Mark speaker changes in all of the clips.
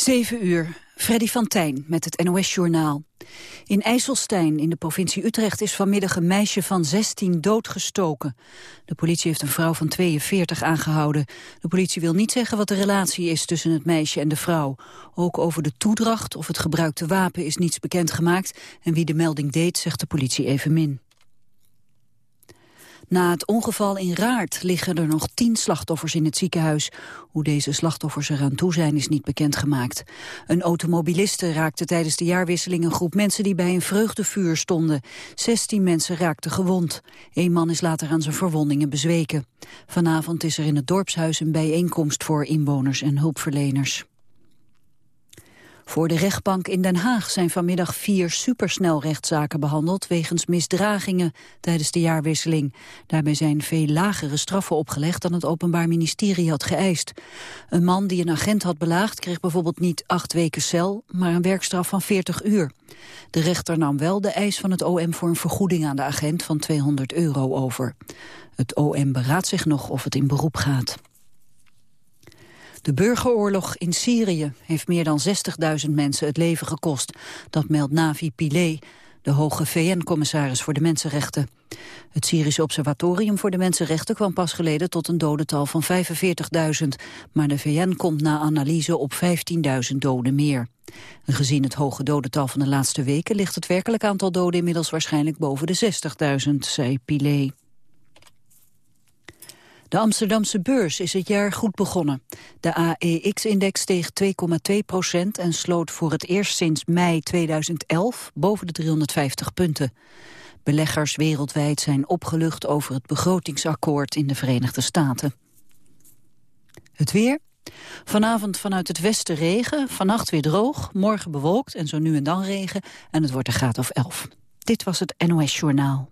Speaker 1: 7 uur, Freddy van Tijn met het NOS-journaal. In IJsselstein in de provincie Utrecht is vanmiddag een meisje van 16 doodgestoken. De politie heeft een vrouw van 42 aangehouden. De politie wil niet zeggen wat de relatie is tussen het meisje en de vrouw. Ook over de toedracht of het gebruikte wapen is niets bekendgemaakt. En wie de melding deed, zegt de politie evenmin. Na het ongeval in Raart liggen er nog tien slachtoffers in het ziekenhuis. Hoe deze slachtoffers eraan toe zijn is niet bekendgemaakt. Een automobiliste raakte tijdens de jaarwisseling een groep mensen die bij een vreugdevuur stonden. Zestien mensen raakten gewond. Eén man is later aan zijn verwondingen bezweken. Vanavond is er in het dorpshuis een bijeenkomst voor inwoners en hulpverleners. Voor de rechtbank in Den Haag zijn vanmiddag vier supersnelrechtszaken behandeld wegens misdragingen tijdens de jaarwisseling. Daarbij zijn veel lagere straffen opgelegd dan het Openbaar Ministerie had geëist. Een man die een agent had belaagd kreeg bijvoorbeeld niet acht weken cel, maar een werkstraf van 40 uur. De rechter nam wel de eis van het OM voor een vergoeding aan de agent van 200 euro over. Het OM beraadt zich nog of het in beroep gaat. De burgeroorlog in Syrië heeft meer dan 60.000 mensen het leven gekost. Dat meldt Navi Pillay, de hoge VN-commissaris voor de Mensenrechten. Het Syrische Observatorium voor de Mensenrechten kwam pas geleden tot een dodental van 45.000. Maar de VN komt na analyse op 15.000 doden meer. gezien het hoge dodental van de laatste weken ligt het werkelijk aantal doden inmiddels waarschijnlijk boven de 60.000, zei Pillay. De Amsterdamse beurs is het jaar goed begonnen. De AEX-index steeg 2,2 procent en sloot voor het eerst sinds mei 2011 boven de 350 punten. Beleggers wereldwijd zijn opgelucht over het begrotingsakkoord in de Verenigde Staten. Het weer? Vanavond vanuit het westen regen, vannacht weer droog, morgen bewolkt en zo nu en dan regen en het wordt een graad of 11. Dit was het NOS Journaal.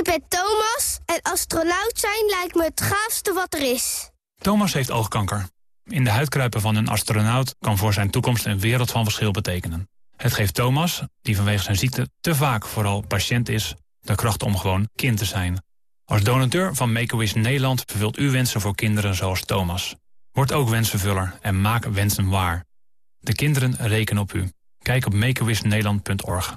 Speaker 2: Ik ben Thomas en astronaut zijn lijkt me het gaafste wat er is.
Speaker 3: Thomas heeft oogkanker. In de huidkruipen van een astronaut kan voor zijn toekomst een wereld van verschil betekenen. Het geeft Thomas, die vanwege zijn ziekte te vaak vooral patiënt is, de kracht om gewoon kind te zijn. Als donateur van Make-A-Wish Nederland vervult u wensen voor kinderen zoals Thomas. Word ook wensenvuller en maak wensen waar. De kinderen rekenen op u. Kijk op makeawishnederland.org.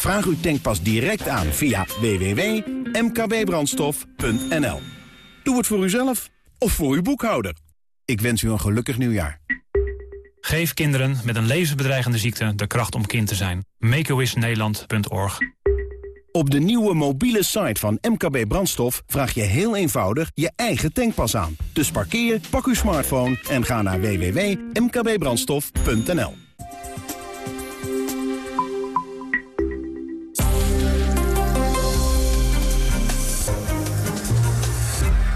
Speaker 4: Vraag uw tankpas direct aan via www.mkbbrandstof.nl. Doe het voor uzelf of voor uw boekhouder. Ik wens u een gelukkig nieuwjaar.
Speaker 3: Geef kinderen met een levensbedreigende ziekte de kracht om kind te zijn. MakeAWishNederland.org
Speaker 4: Op de nieuwe mobiele site van MKB Brandstof vraag je heel eenvoudig je eigen tankpas aan. Dus parkeer, pak uw smartphone en ga naar www.mkbbrandstof.nl.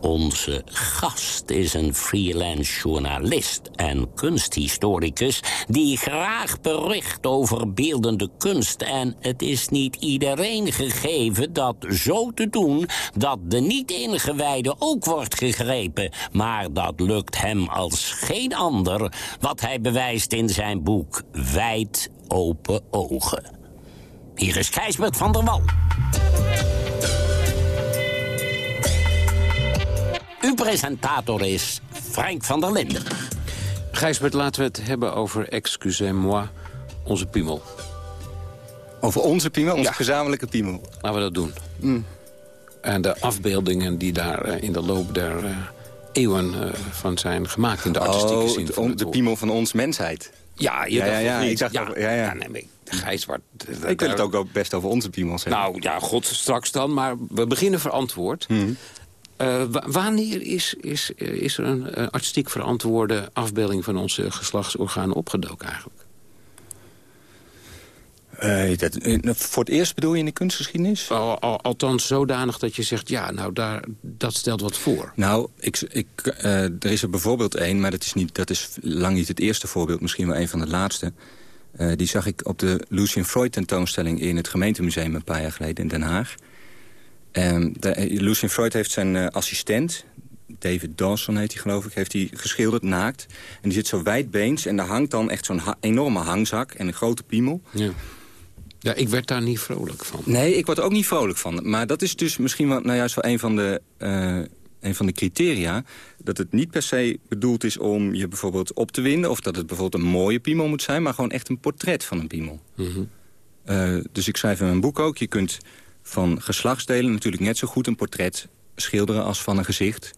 Speaker 5: Onze gast is een freelance journalist en kunsthistoricus... die graag bericht over beeldende kunst. En het is niet iedereen gegeven dat zo te doen... dat de niet-ingewijde ook wordt gegrepen. Maar dat lukt hem als geen ander... wat hij bewijst in zijn boek Wijd Open Ogen. Hier is Gijsbert van der Wal. Uw presentator is Frank van der Linden.
Speaker 6: Gijsbert, laten we het hebben over excusez-moi, onze piemel.
Speaker 7: Over onze piemel, onze
Speaker 6: Ja.
Speaker 7: gezamenlijke piemel.
Speaker 6: Laten we dat doen.
Speaker 7: Mm.
Speaker 6: En de afbeeldingen die daar eh, in de loop der eh, eeuwen eh, van zijn gemaakt... in de artistieke
Speaker 7: Oh,
Speaker 6: zin
Speaker 7: de,
Speaker 6: van
Speaker 7: de piemel van ons mensheid.
Speaker 6: Ja, je
Speaker 7: Ja,
Speaker 6: dacht
Speaker 7: ja,
Speaker 6: toch
Speaker 7: ja,
Speaker 6: niet?
Speaker 7: ik dacht ook- ja, ja.
Speaker 6: nee.
Speaker 7: Ik wil het ook wel best over onze piemels hebben.
Speaker 6: Nou ja, god, straks dan. Maar we beginnen verantwoord.
Speaker 7: Hmm.
Speaker 6: Eh, wa- wanneer is, is, eh, is er een eh, artistiek verantwoorde afbeelding van onze geslachtsorganen opgedoken eigenlijk?
Speaker 7: Uh, dat, voor het eerst bedoel je in de kunstgeschiedenis?
Speaker 6: Al, al, althans zodanig dat je zegt, ja, nou, daar, dat stelt wat voor.
Speaker 7: Nou, ik, ik, er is er bijvoorbeeld één, maar dat is, niet, dat is lang niet het eerste voorbeeld. Misschien wel een van de laatste. Die zag ik op de Lucien Freud tentoonstelling in het gemeentemuseum een paar jaar geleden in Den Haag. Um, de, Lucien Freud heeft zijn assistent, David Dawson heet hij geloof ik, heeft hij geschilderd, naakt. En die zit zo wijdbeens en daar hangt dan echt zo'n enorme hangzak en een grote piemel.
Speaker 6: Ja. Ja, ik werd daar niet vrolijk van.
Speaker 7: Nee, ik word er ook niet vrolijk van. Maar dat is dus misschien wel, nou juist wel een van de... Uh, een van de criteria, dat het niet per se bedoeld is om je bijvoorbeeld op te winden... of dat het bijvoorbeeld een mooie piemel moet zijn... maar gewoon echt een portret van een piemel. Mm -hmm. uh, dus ik schrijf in mijn boek ook... je kunt van geslachtsdelen natuurlijk net zo goed een portret schilderen... als van een gezicht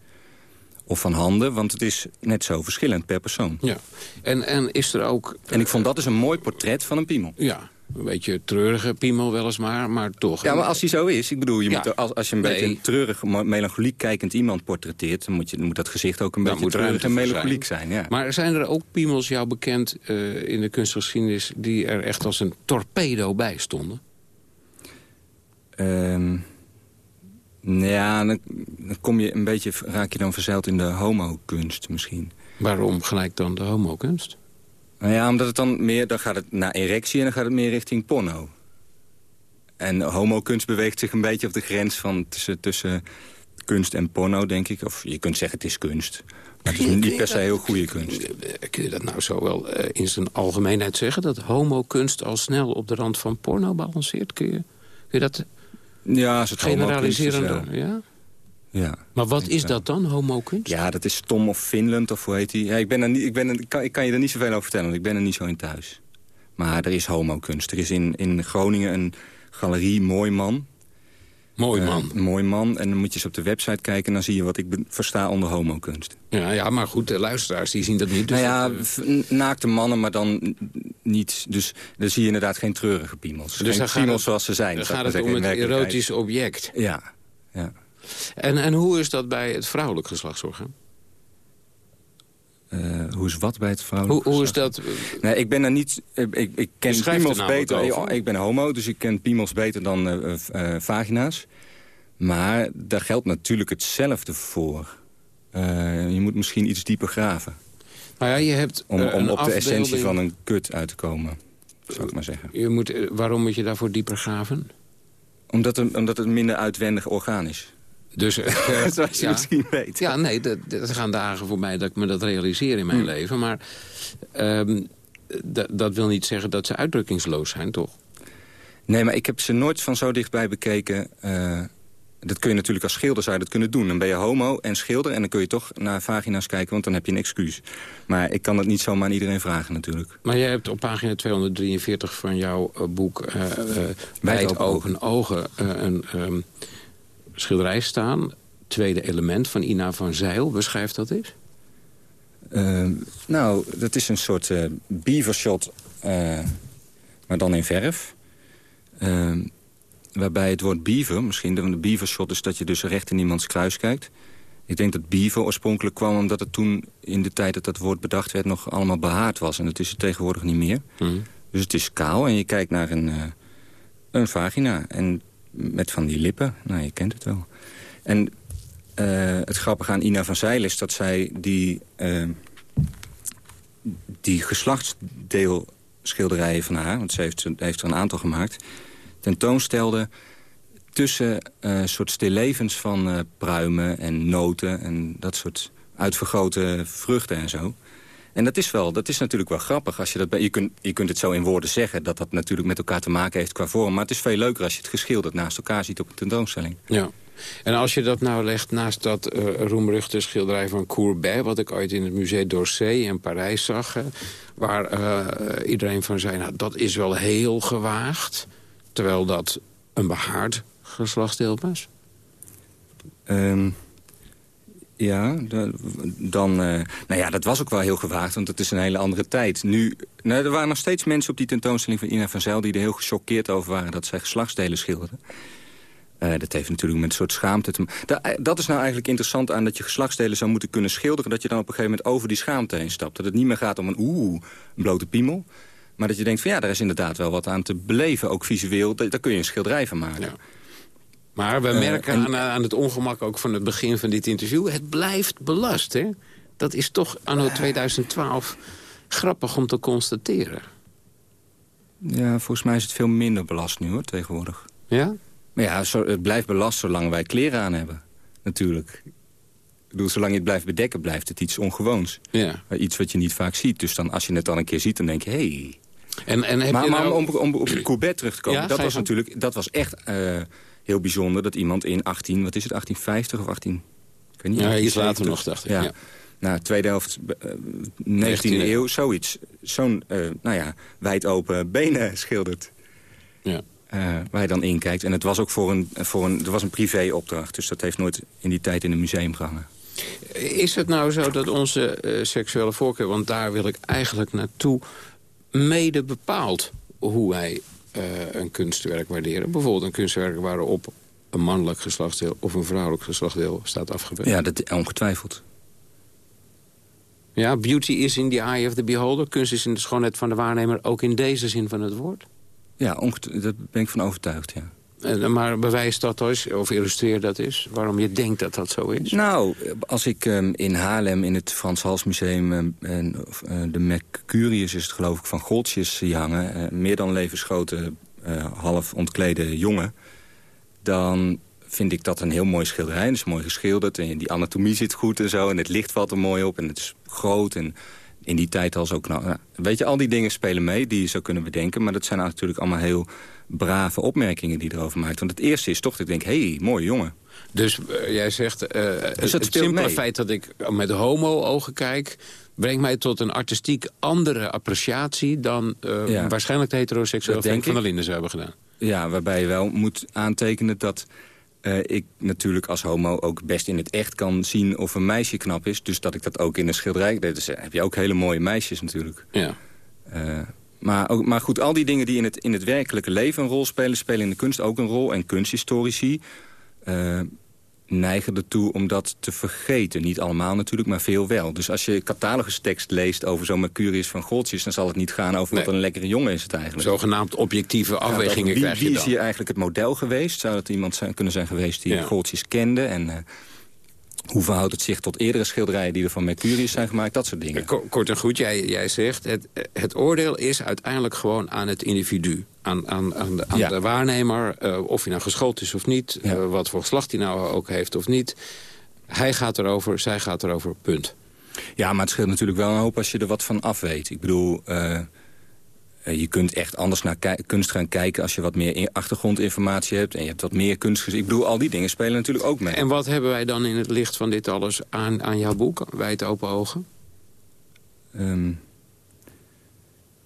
Speaker 7: of van handen, want het is net zo verschillend per persoon.
Speaker 6: Ja, en, en is er ook...
Speaker 7: En ik vond dat dus een mooi portret van een piemel.
Speaker 6: Ja, een beetje treurige piemel weliswaar, maar toch.
Speaker 7: Ja, maar als hij zo is, ik bedoel, je ja. moet, als, als je een nee. beetje een treurig, melancholiek kijkend iemand portretteert... dan moet, je, dan moet dat gezicht ook een dan beetje treurig en melancholiek zijn. zijn. ja.
Speaker 6: Maar zijn er ook piemels jou bekend uh, in de kunstgeschiedenis... die er echt als een torpedo bij stonden?
Speaker 7: Um, ja, dan, dan, kom je een beetje, raak je dan verzeild in de homokunst misschien.
Speaker 6: Waarom gelijk dan de homokunst?
Speaker 7: Nou ja, omdat het dan meer, dan gaat het naar erectie en dan gaat het meer richting porno. En homokunst beweegt zich een beetje op de grens van tussen, tussen kunst en porno, denk ik. Of je kunt zeggen het is kunst. Maar het is niet per se heel goede kunst.
Speaker 6: Kun je dat nou zo wel uh, in zijn algemeenheid zeggen? Dat homokunst al snel op de rand van porno balanceert? Kun je, kun je dat
Speaker 7: ja, als het
Speaker 6: generaliseren?
Speaker 7: Is,
Speaker 6: ja.
Speaker 7: Ja.
Speaker 6: Maar wat is dat dan, homokunst?
Speaker 7: Ja, dat is Tom of Finland, of hoe heet hij? Ja, ik, ben er niet, ik, ben er, ik, kan, ik kan je er niet zoveel over vertellen, want ik ben er niet zo in thuis. Maar er is homokunst. Er is in, in Groningen een galerie Mooi Man.
Speaker 6: Mooi man.
Speaker 7: Uh, mooi man. En dan moet je eens op de website kijken... en dan zie je wat ik versta onder homokunst.
Speaker 6: Ja, ja, maar goed, de luisteraars die zien dat niet.
Speaker 7: Dus nou ja, dat, naakte mannen, maar dan niet... Dus dan zie je inderdaad geen treurige piemels. Dus geen piemels het, zoals ze zijn.
Speaker 6: Dan gaat het om het erotisch object.
Speaker 7: Ja, ja.
Speaker 6: En, en hoe is dat bij het vrouwelijk geslachtsorgaan?
Speaker 7: Uh, hoe is wat bij het vrouwelijk
Speaker 6: Hoe, hoe is dat?
Speaker 7: Nee, ik ben er niet... Ik, ik ken piemels beter.
Speaker 6: Over.
Speaker 7: Ik ben homo, dus ik ken piemels beter dan uh, uh, vagina's. Maar daar geldt natuurlijk hetzelfde voor. je moet misschien iets dieper graven.
Speaker 6: Nou ja, je hebt
Speaker 7: om, om op de essentie van een kut uit te komen, zou ik maar zeggen.
Speaker 6: Je moet, waarom moet je daarvoor dieper graven?
Speaker 7: Omdat het, omdat het minder uitwendig orgaan is.
Speaker 6: Dus,
Speaker 7: uh, Zoals je
Speaker 6: ja,
Speaker 7: misschien weet.
Speaker 6: Ja, nee, er gaan dagen voor mij dat ik me dat realiseer in mijn hmm. leven. Maar um, dat wil niet zeggen dat ze uitdrukkingsloos zijn, toch?
Speaker 7: Nee, maar ik heb ze nooit van zo dichtbij bekeken. Uh, dat kun je natuurlijk als schilder zou je dat kunnen doen. Dan ben je homo en schilder en dan kun je toch naar vagina's kijken... want dan heb je een excuus. Maar ik kan dat niet zomaar aan iedereen vragen natuurlijk.
Speaker 6: Maar jij hebt op pagina 243 van jouw uh, boek... Uh, Wijd ogen, ogen een... Um, schilderij staan. Tweede element van Ina van Zeil. Beschrijf dat eens.
Speaker 7: Uh, nou, dat is een soort uh, beavershot, uh, maar dan in verf. Ehm, waarbij het woord beaver, misschien de beavershot is dat je dus recht in iemands kruis kijkt. Ik denk dat beaver oorspronkelijk kwam omdat het toen in de tijd dat dat woord bedacht werd nog allemaal behaard was. En dat is het tegenwoordig niet meer. Mm. Dus het is kaal en je kijkt naar een, uh, een vagina. En met van die lippen. Nou, je kent het wel. En uh, het grappige aan Ina van Zeil is dat zij die, uh, die geslachtsdeelschilderijen van haar... want ze heeft, heeft er een aantal gemaakt... tentoonstelde tussen uh, soort stillevens van pruimen en noten... en dat soort uitvergrote vruchten en zo. En dat is, wel, dat is natuurlijk wel grappig. Als je, dat, je, kunt, je kunt het zo in woorden zeggen dat dat natuurlijk met elkaar te maken heeft qua vorm. Maar het is veel leuker als je het geschilderd naast elkaar ziet op een tentoonstelling.
Speaker 6: Ja. En als je dat nou legt naast dat uh, roemruchte schilderij van Courbet... wat ik ooit in het Musée d'Orsay in Parijs zag... waar uh, iedereen van zei, nou, dat is wel heel gewaagd... terwijl dat een behaard geslachtsdeel was.
Speaker 7: Um, ja, dan... Uh, nou ja, dat was ook wel heel gewaagd, want het is een hele andere tijd. Nu, nou, er waren nog steeds mensen op die tentoonstelling van Ina van Zijl... die er heel gechoqueerd over waren dat zij geslachtsdelen schilderden. Uh, dat heeft natuurlijk met een soort schaamte te maken. Eh, dat is nou eigenlijk interessant aan dat je geslachtsdelen zou moeten kunnen schilderen... dat je dan op een gegeven moment over die schaamte heen stapt. Dat het niet meer gaat om een oeh, een blote piemel... Maar dat je denkt van ja, daar is inderdaad wel wat aan te beleven. Ook visueel, daar kun je een schilderij van maken.
Speaker 6: Maar we
Speaker 7: Eh,
Speaker 6: merken
Speaker 7: en-
Speaker 6: aan, aan het ongemak ook van het begin van dit interview... het blijft belast, hè? Dat is toch anno 2012 grappig om te constateren.
Speaker 7: Ja, volgens mij is het veel minder belast nu hoor, tegenwoordig.
Speaker 6: Ja?
Speaker 7: Maar ja, zo, het blijft belast zolang wij kleren aan hebben. Natuurlijk. Ik bedoel, zolang je het blijft bedekken, blijft het iets ongewoons.
Speaker 6: Ja.
Speaker 7: Maar Iets wat je niet vaak ziet. Dus dan, als je het dan een keer ziet, dan denk je. Hey.
Speaker 6: En, en heb
Speaker 7: Maar,
Speaker 6: je
Speaker 7: maar
Speaker 6: nou-
Speaker 7: om, om, om op de Courbet terug te komen,
Speaker 6: Ja,
Speaker 7: dat was natuurlijk dat was echt eh, heel bijzonder... dat iemand in 18, wat is het, 1850 of 18... Ik weet niet,
Speaker 6: Ja, iets
Speaker 7: 1870?
Speaker 6: later nog, dacht ik.
Speaker 7: Ja.
Speaker 6: Ja.
Speaker 7: Nou, tweede helft, eh, 19e eeuw, zoiets. Zo'n, eh, nou ja, wijd open benen schildert.
Speaker 6: Ja.
Speaker 7: eh, waar je dan in kijkt. En het was ook voor een, voor een, er was een privéopdracht. Dus dat heeft nooit in die tijd in een museum gehangen.
Speaker 6: Is het nou zo dat onze eh, seksuele voorkeur... want daar wil ik eigenlijk naartoe... mede bepaalt hoe wij eh, een kunstwerk waarderen? Bijvoorbeeld een kunstwerk waarop een mannelijk geslachtsdeel... of een vrouwelijk geslachtsdeel staat afgebeeld.
Speaker 7: Ja, dat ongetwijfeld.
Speaker 6: Ja, beauty is in the eye of the beholder. Kunst is in de schoonheid van de waarnemer, ook in deze zin van het woord.
Speaker 7: Ja, daar ben ik van overtuigd, ja.
Speaker 6: Eh, Maar bewijs dat eens, of illustreer dat eens, waarom je denkt dat dat zo is.
Speaker 7: Nou, als ik ehm, in Haarlem in het Frans Hals Museum... ehm, en, eh, de Mercurius is het geloof ik van Goldjes zie hangen... eh, meer dan levensgrote, half ontklede jongen... dan vind ik dat een heel mooi schilderij. Het is mooi geschilderd en die anatomie zit goed en zo... en het licht valt er mooi op en het is groot... en in die tijd al zo knap. Nou, weet je, al die dingen spelen mee die je zou kunnen bedenken... maar dat zijn natuurlijk allemaal heel brave opmerkingen die erover maakt. Want het eerste is toch dat ik denk, hé, hey, mooie jongen.
Speaker 6: Dus eh, jij zegt, eh, het, simpele
Speaker 7: mee.
Speaker 6: feit dat ik met homo-ogen kijk... brengt mij tot een artistiek andere appreciatie... dan
Speaker 7: Ja.
Speaker 6: waarschijnlijk de heteroseksuele Frank van der
Speaker 7: ik.
Speaker 6: Linden zou hebben gedaan.
Speaker 7: Ja, waarbij je wel moet aantekenen dat ik natuurlijk als homo ook best in het echt kan zien of een meisje knap is. Dus dat ik dat ook in een schilderij... Dus heb je ook hele mooie meisjes natuurlijk.
Speaker 6: Ja.
Speaker 7: Maar, ook, maar goed, al die dingen die in het, in het werkelijke leven een rol spelen... spelen in de kunst ook een rol. En kunsthistorici eh, neigen ertoe om dat te vergeten. Niet allemaal natuurlijk, maar veel wel. Dus als je catalogustekst leest over zo'n Mercurius van Goldjes... dan zal het niet gaan over wat een lekkere jongen is het eigenlijk.
Speaker 6: Zogenaamd objectieve afwegingen
Speaker 7: dat- wie,
Speaker 6: krijg je
Speaker 7: wie
Speaker 6: dan.
Speaker 7: is hier eigenlijk het model geweest? Zou dat iemand zijn, kunnen zijn geweest die
Speaker 6: Ja.
Speaker 7: Kende? En eh, hoe verhoudt het zich tot eerdere schilderijen... die er van Mercurius zijn gemaakt? Dat soort dingen.
Speaker 6: Ko- Kort en goed, jij, jij zegt, het, het oordeel is uiteindelijk gewoon aan het individu. Aan, aan, aan, de, aan
Speaker 7: Ja.
Speaker 6: de waarnemer, eh, of hij nou geschoold is of niet...
Speaker 7: Ja.
Speaker 6: eh, wat voor geslacht hij nou ook heeft of niet. Hij gaat erover, zij gaat erover, punt.
Speaker 7: Ja, maar het scheelt natuurlijk wel een hoop als je er wat van af weet. Ik bedoel, eh, eh, je kunt echt anders naar kunst gaan kijken... als je wat meer in- achtergrondinformatie hebt... en je hebt wat meer kunst gezien. Ik bedoel, al die dingen spelen natuurlijk ook mee.
Speaker 6: En wat hebben wij dan in het licht van dit alles aan, aan jouw boek? Wijd open ogen?
Speaker 7: Ehm,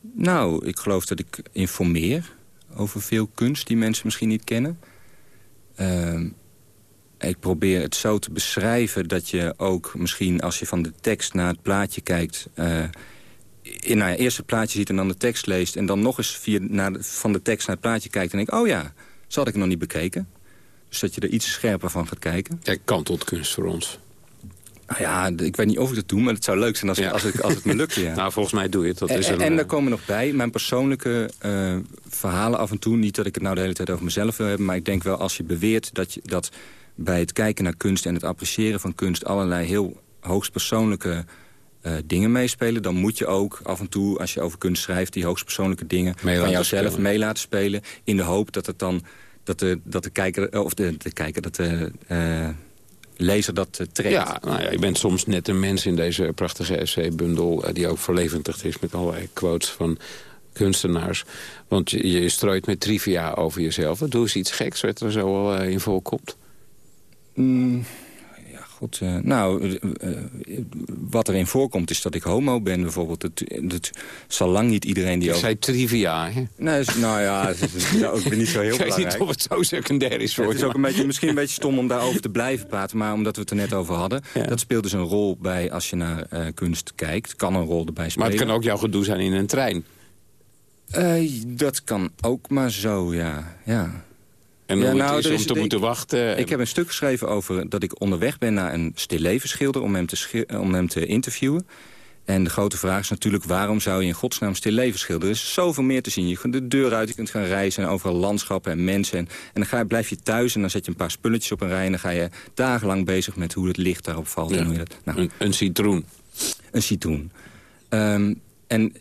Speaker 7: nou, ik geloof dat ik informeer over veel kunst die mensen misschien niet kennen. Ehm, ik probeer het zo te beschrijven dat je ook misschien als je van de tekst naar het plaatje kijkt... eh, in, nou ja, eerst het plaatje ziet en dan de tekst leest... en dan nog eens via, naar van de tekst naar het plaatje kijkt en denkt... oh ja, zo had ik nog niet bekeken. Dus dat je er iets scherper van gaat kijken.
Speaker 6: Jij kantelt kunst voor ons.
Speaker 7: Nou ja, ik weet niet of ik dat doe, maar het zou leuk zijn als,
Speaker 6: Ja.
Speaker 7: als, ik, als het me lukt. Ja.
Speaker 6: Nou, volgens mij doe je het. Dat
Speaker 7: En,
Speaker 6: is
Speaker 7: en,
Speaker 6: een,
Speaker 7: en
Speaker 6: eh,
Speaker 7: daar komen nog bij mijn persoonlijke eh, verhalen af en toe. Niet dat ik het nou de hele tijd over mezelf wil hebben... maar ik denk wel als je beweert dat, je, dat bij het kijken naar kunst... en het appreciëren van kunst allerlei heel hoogstpersoonlijke eh, dingen meespelen... dan moet je ook af en toe, als je over kunst schrijft... die hoogstpersoonlijke dingen
Speaker 6: Mee
Speaker 7: van jouzelf
Speaker 6: spelen.
Speaker 7: mee laten spelen... in de hoop dat het dan dat de, dat de kijker, eh, of de, de kijker, dat de eh, lezer dat trekt.
Speaker 6: Ja, nou ja, je bent soms net een mens in deze prachtige essay-bundel... die ook verlevendigd is met allerlei quotes van kunstenaars. Want je, je strooit met trivia over jezelf. Doe eens iets geks wat er zo al in voorkomt.
Speaker 7: Mm, ja, goed. eh, nou, eh, eh, wat erin voorkomt is dat ik homo ben bijvoorbeeld. Het, het zal lang niet iedereen die
Speaker 6: Je
Speaker 7: over...
Speaker 6: zei trivia, hè?
Speaker 7: Nee, is- nou ja, het is nou, ook weer niet zo heel
Speaker 6: Ik weet niet
Speaker 7: belangrijk.
Speaker 6: of het zo secundair is voor
Speaker 7: Het is
Speaker 6: je,
Speaker 7: ook een beetje, misschien een beetje stom om daarover te blijven praten... maar omdat we het er net over hadden.
Speaker 6: Ja.
Speaker 7: Dat speelt dus een rol bij als je naar kunst kijkt. Kan een rol erbij
Speaker 6: Maar
Speaker 7: spelen.
Speaker 6: het kan ook jouw gedoe zijn in een trein.
Speaker 7: Dat kan ook maar zo, ja. ja.
Speaker 6: En
Speaker 7: Ja,
Speaker 6: hoe
Speaker 7: nou,
Speaker 6: het is om te
Speaker 7: ik-
Speaker 6: moeten wachten.
Speaker 7: Ik heb een stuk geschreven over dat ik onderweg ben naar een stillevenschilder... om hem te, schi- om hem te interviewen. En de grote vraag is natuurlijk, waarom zou je in godsnaam stil leven schilderen? Er is zoveel meer te zien. Je kunt de deur uit, je kunt gaan reizen en overal landschappen en mensen. En, en dan ga je, blijf je thuis en dan zet je een paar spulletjes op een rij... en dan ga je dagenlang bezig met hoe het licht daarop valt. En hoe je dat,
Speaker 6: nou, een, een citroen.
Speaker 7: Een citroen. Um, en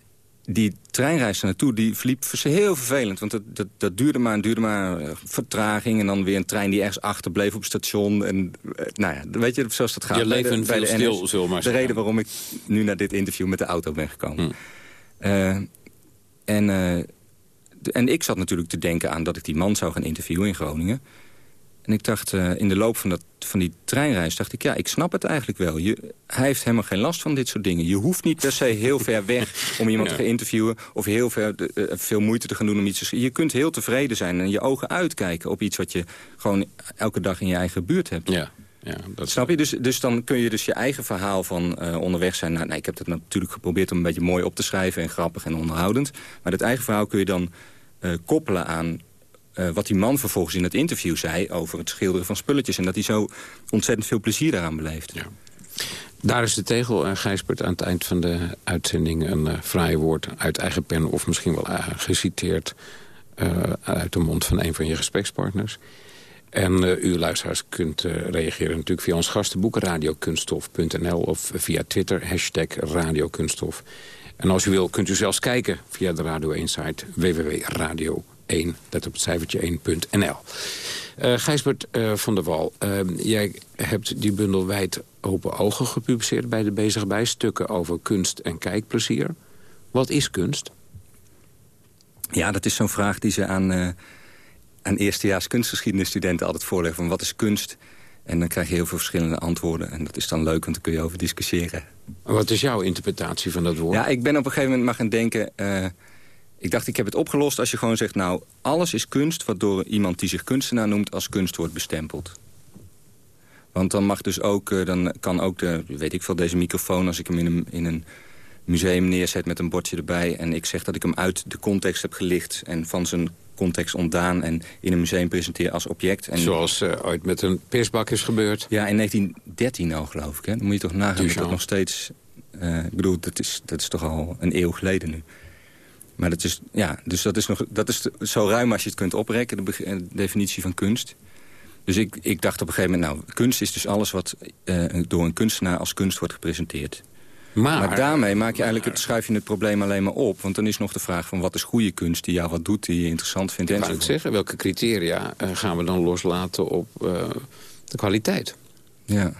Speaker 7: die treinreis naartoe die verliep heel vervelend. Want dat, dat, dat duurde maar en duurde maar. Uh, vertraging en dan weer een trein die ergens achterbleef op het station. En, uh, nou ja, weet je, zoals dat gaat.
Speaker 6: Je leven bij de, stil, maar
Speaker 7: De reden waarom ik nu naar dit interview met de auto ben gekomen. Hm. Uh, en, en ik zat natuurlijk te denken aan dat ik die man zou gaan interviewen in Groningen. En ik dacht, uh, in de loop van, dat, van die treinreis dacht ik... ja, ik snap het eigenlijk wel. Je, hij heeft helemaal geen last van dit soort dingen. Je hoeft niet per se heel ver weg om iemand ja. te gaan interviewen... of heel ver, uh, veel moeite te gaan doen om iets te... Je kunt heel tevreden zijn en je ogen uitkijken... op iets wat je gewoon elke dag in je eigen buurt hebt.
Speaker 6: Ja. Ja, dat
Speaker 7: Snap je? Dus, dus dan kun je dus je eigen verhaal van uh, onderweg zijn. Nou, nee, ik heb het natuurlijk geprobeerd om een beetje mooi op te schrijven... en grappig en onderhoudend. Maar dat eigen verhaal kun je dan koppelen aan uh, wat die man vervolgens in het interview zei... over het schilderen van spulletjes. En dat hij zo ontzettend veel plezier daaraan beleeft. Ja.
Speaker 6: Daar is de tegel, uh, Gijsbert, aan het eind van de uitzending... een uh, woord uit eigen pen of misschien wel geciteerd... uit de mond van een van je gesprekspartners. En u luisteraars kunt reageren natuurlijk via ons gastenboek... radiokunststof.nl of via Twitter, hashtag radiokunststof. En als u wil, kunt u zelfs kijken via de Radio 1-site www.radio 1, dat op het cijfertje 1.nl. Uh, Gijsbert uh, van der Wal, uh, jij hebt die bundel Wijd Open Ogen gepubliceerd bij de Bezig Bij. Stukken over kunst en kijkplezier. Wat is kunst?
Speaker 7: Ja, dat is zo'n vraag die ze aan, uh, aan eerstejaars kunstgeschiedenisstudenten altijd voorleggen. Van wat is kunst? En dan krijg je heel veel verschillende antwoorden. En dat is dan leuk, want dan kun je over discussiëren.
Speaker 6: Wat is jouw interpretatie van dat woord?
Speaker 7: Ja, ik ben op een gegeven moment maar gaan denken... Ik dacht, ik heb het opgelost als je gewoon zegt... nou, alles is kunst wat door iemand die zich kunstenaar noemt... als kunst wordt bestempeld. Want dan mag dus ook, uh, dan kan ook de, weet ik veel, deze microfoon... als ik hem in een, in een museum neerzet met een bordje erbij... en ik zeg dat ik hem uit de context heb gelicht... en van zijn context ontdaan en in een museum presenteer als object. En,
Speaker 6: Zoals uh, ooit met een persbak is gebeurd.
Speaker 7: Ja, in 1913 al, geloof ik. Hè? Dan moet je toch nagaan dat dat nog steeds... Uh, ik bedoel, dat is, dat is toch al een eeuw geleden nu. Maar dat is, ja, dus dat is, nog, dat is zo ruim als je het kunt oprekken, de, definitie van kunst. Dus ik, ik dacht op een gegeven moment, nou, kunst is dus alles wat uh, door een kunstenaar als kunst wordt gepresenteerd. Maar, maar, daarmee maak je eigenlijk het, schuif je het probleem alleen maar op. Want dan is nog de vraag van wat is goede kunst die jou wat doet, die je interessant vindt.
Speaker 6: Ik ik zeggen, welke criteria uh, gaan we dan loslaten op uh, de kwaliteit?
Speaker 7: Ja.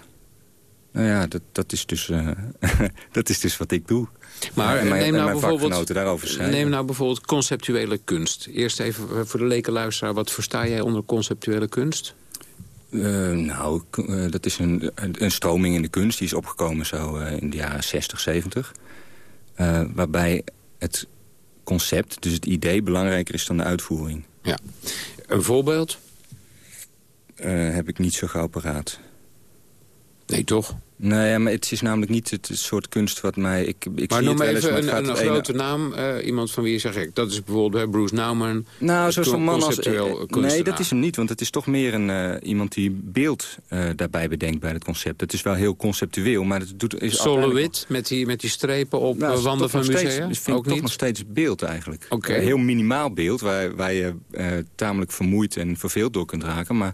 Speaker 7: Nou ja, dat, dat, is dus, dat is dus wat ik doe.
Speaker 6: Maar en mijn, neem, nou bijvoorbeeld, daarover neem nou bijvoorbeeld conceptuele kunst. Eerst even voor de leken luisteraar. Wat versta jij onder conceptuele kunst?
Speaker 7: Uh, nou, uh, dat is een, een, stroming in de kunst. Die is opgekomen zo uh, in de jaren 60, 70. waarbij het concept, dus het idee, belangrijker is dan de uitvoering.
Speaker 6: Ja. Een voorbeeld?
Speaker 7: heb ik niet zo gauw paraat.
Speaker 6: Nee, toch?
Speaker 7: Nee, maar het is namelijk niet het soort kunst wat mij... Ik, ik
Speaker 6: maar
Speaker 7: zie
Speaker 6: noem
Speaker 7: het
Speaker 6: even een, een, een grote naam. Uh, iemand van wie je zegt, dat is bijvoorbeeld Bruce Nauman.
Speaker 7: Nou, zo'n man als... nee, dat is hem niet, want het is toch meer een, uh, iemand die beeld uh, daarbij bedenkt bij het concept. Het is wel heel conceptueel, maar het doet... Is
Speaker 6: Solowit, met die, met die strepen op nou, wanden van musea?
Speaker 7: Steeds, vind Ook toch niet? nog steeds beeld eigenlijk. Okay. heel minimaal beeld, waar, waar je tamelijk vermoeid en verveeld door kunt raken, maar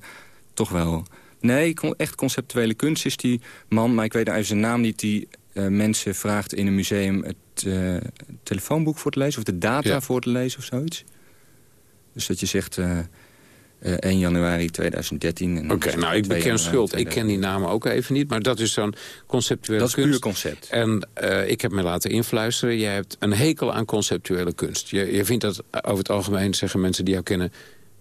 Speaker 7: toch wel... Nee, echt conceptuele kunst is die man, maar ik weet even zijn naam niet... die uh, mensen vraagt in een museum het uh, telefoonboek voor te lezen... of de data voor te lezen of zoiets. Dus dat je zegt... Uh, 1 januari 2013.
Speaker 6: Oké, nou, ik beken schuld. Ik ken die namen ook even niet, maar dat is zo'n conceptuele
Speaker 7: kunst.
Speaker 6: Dat
Speaker 7: is puur concept.
Speaker 6: En uh, ik heb me laten influisteren. Jij hebt een hekel aan conceptuele kunst. Je, je vindt dat over het algemeen, zeggen mensen die jou kennen...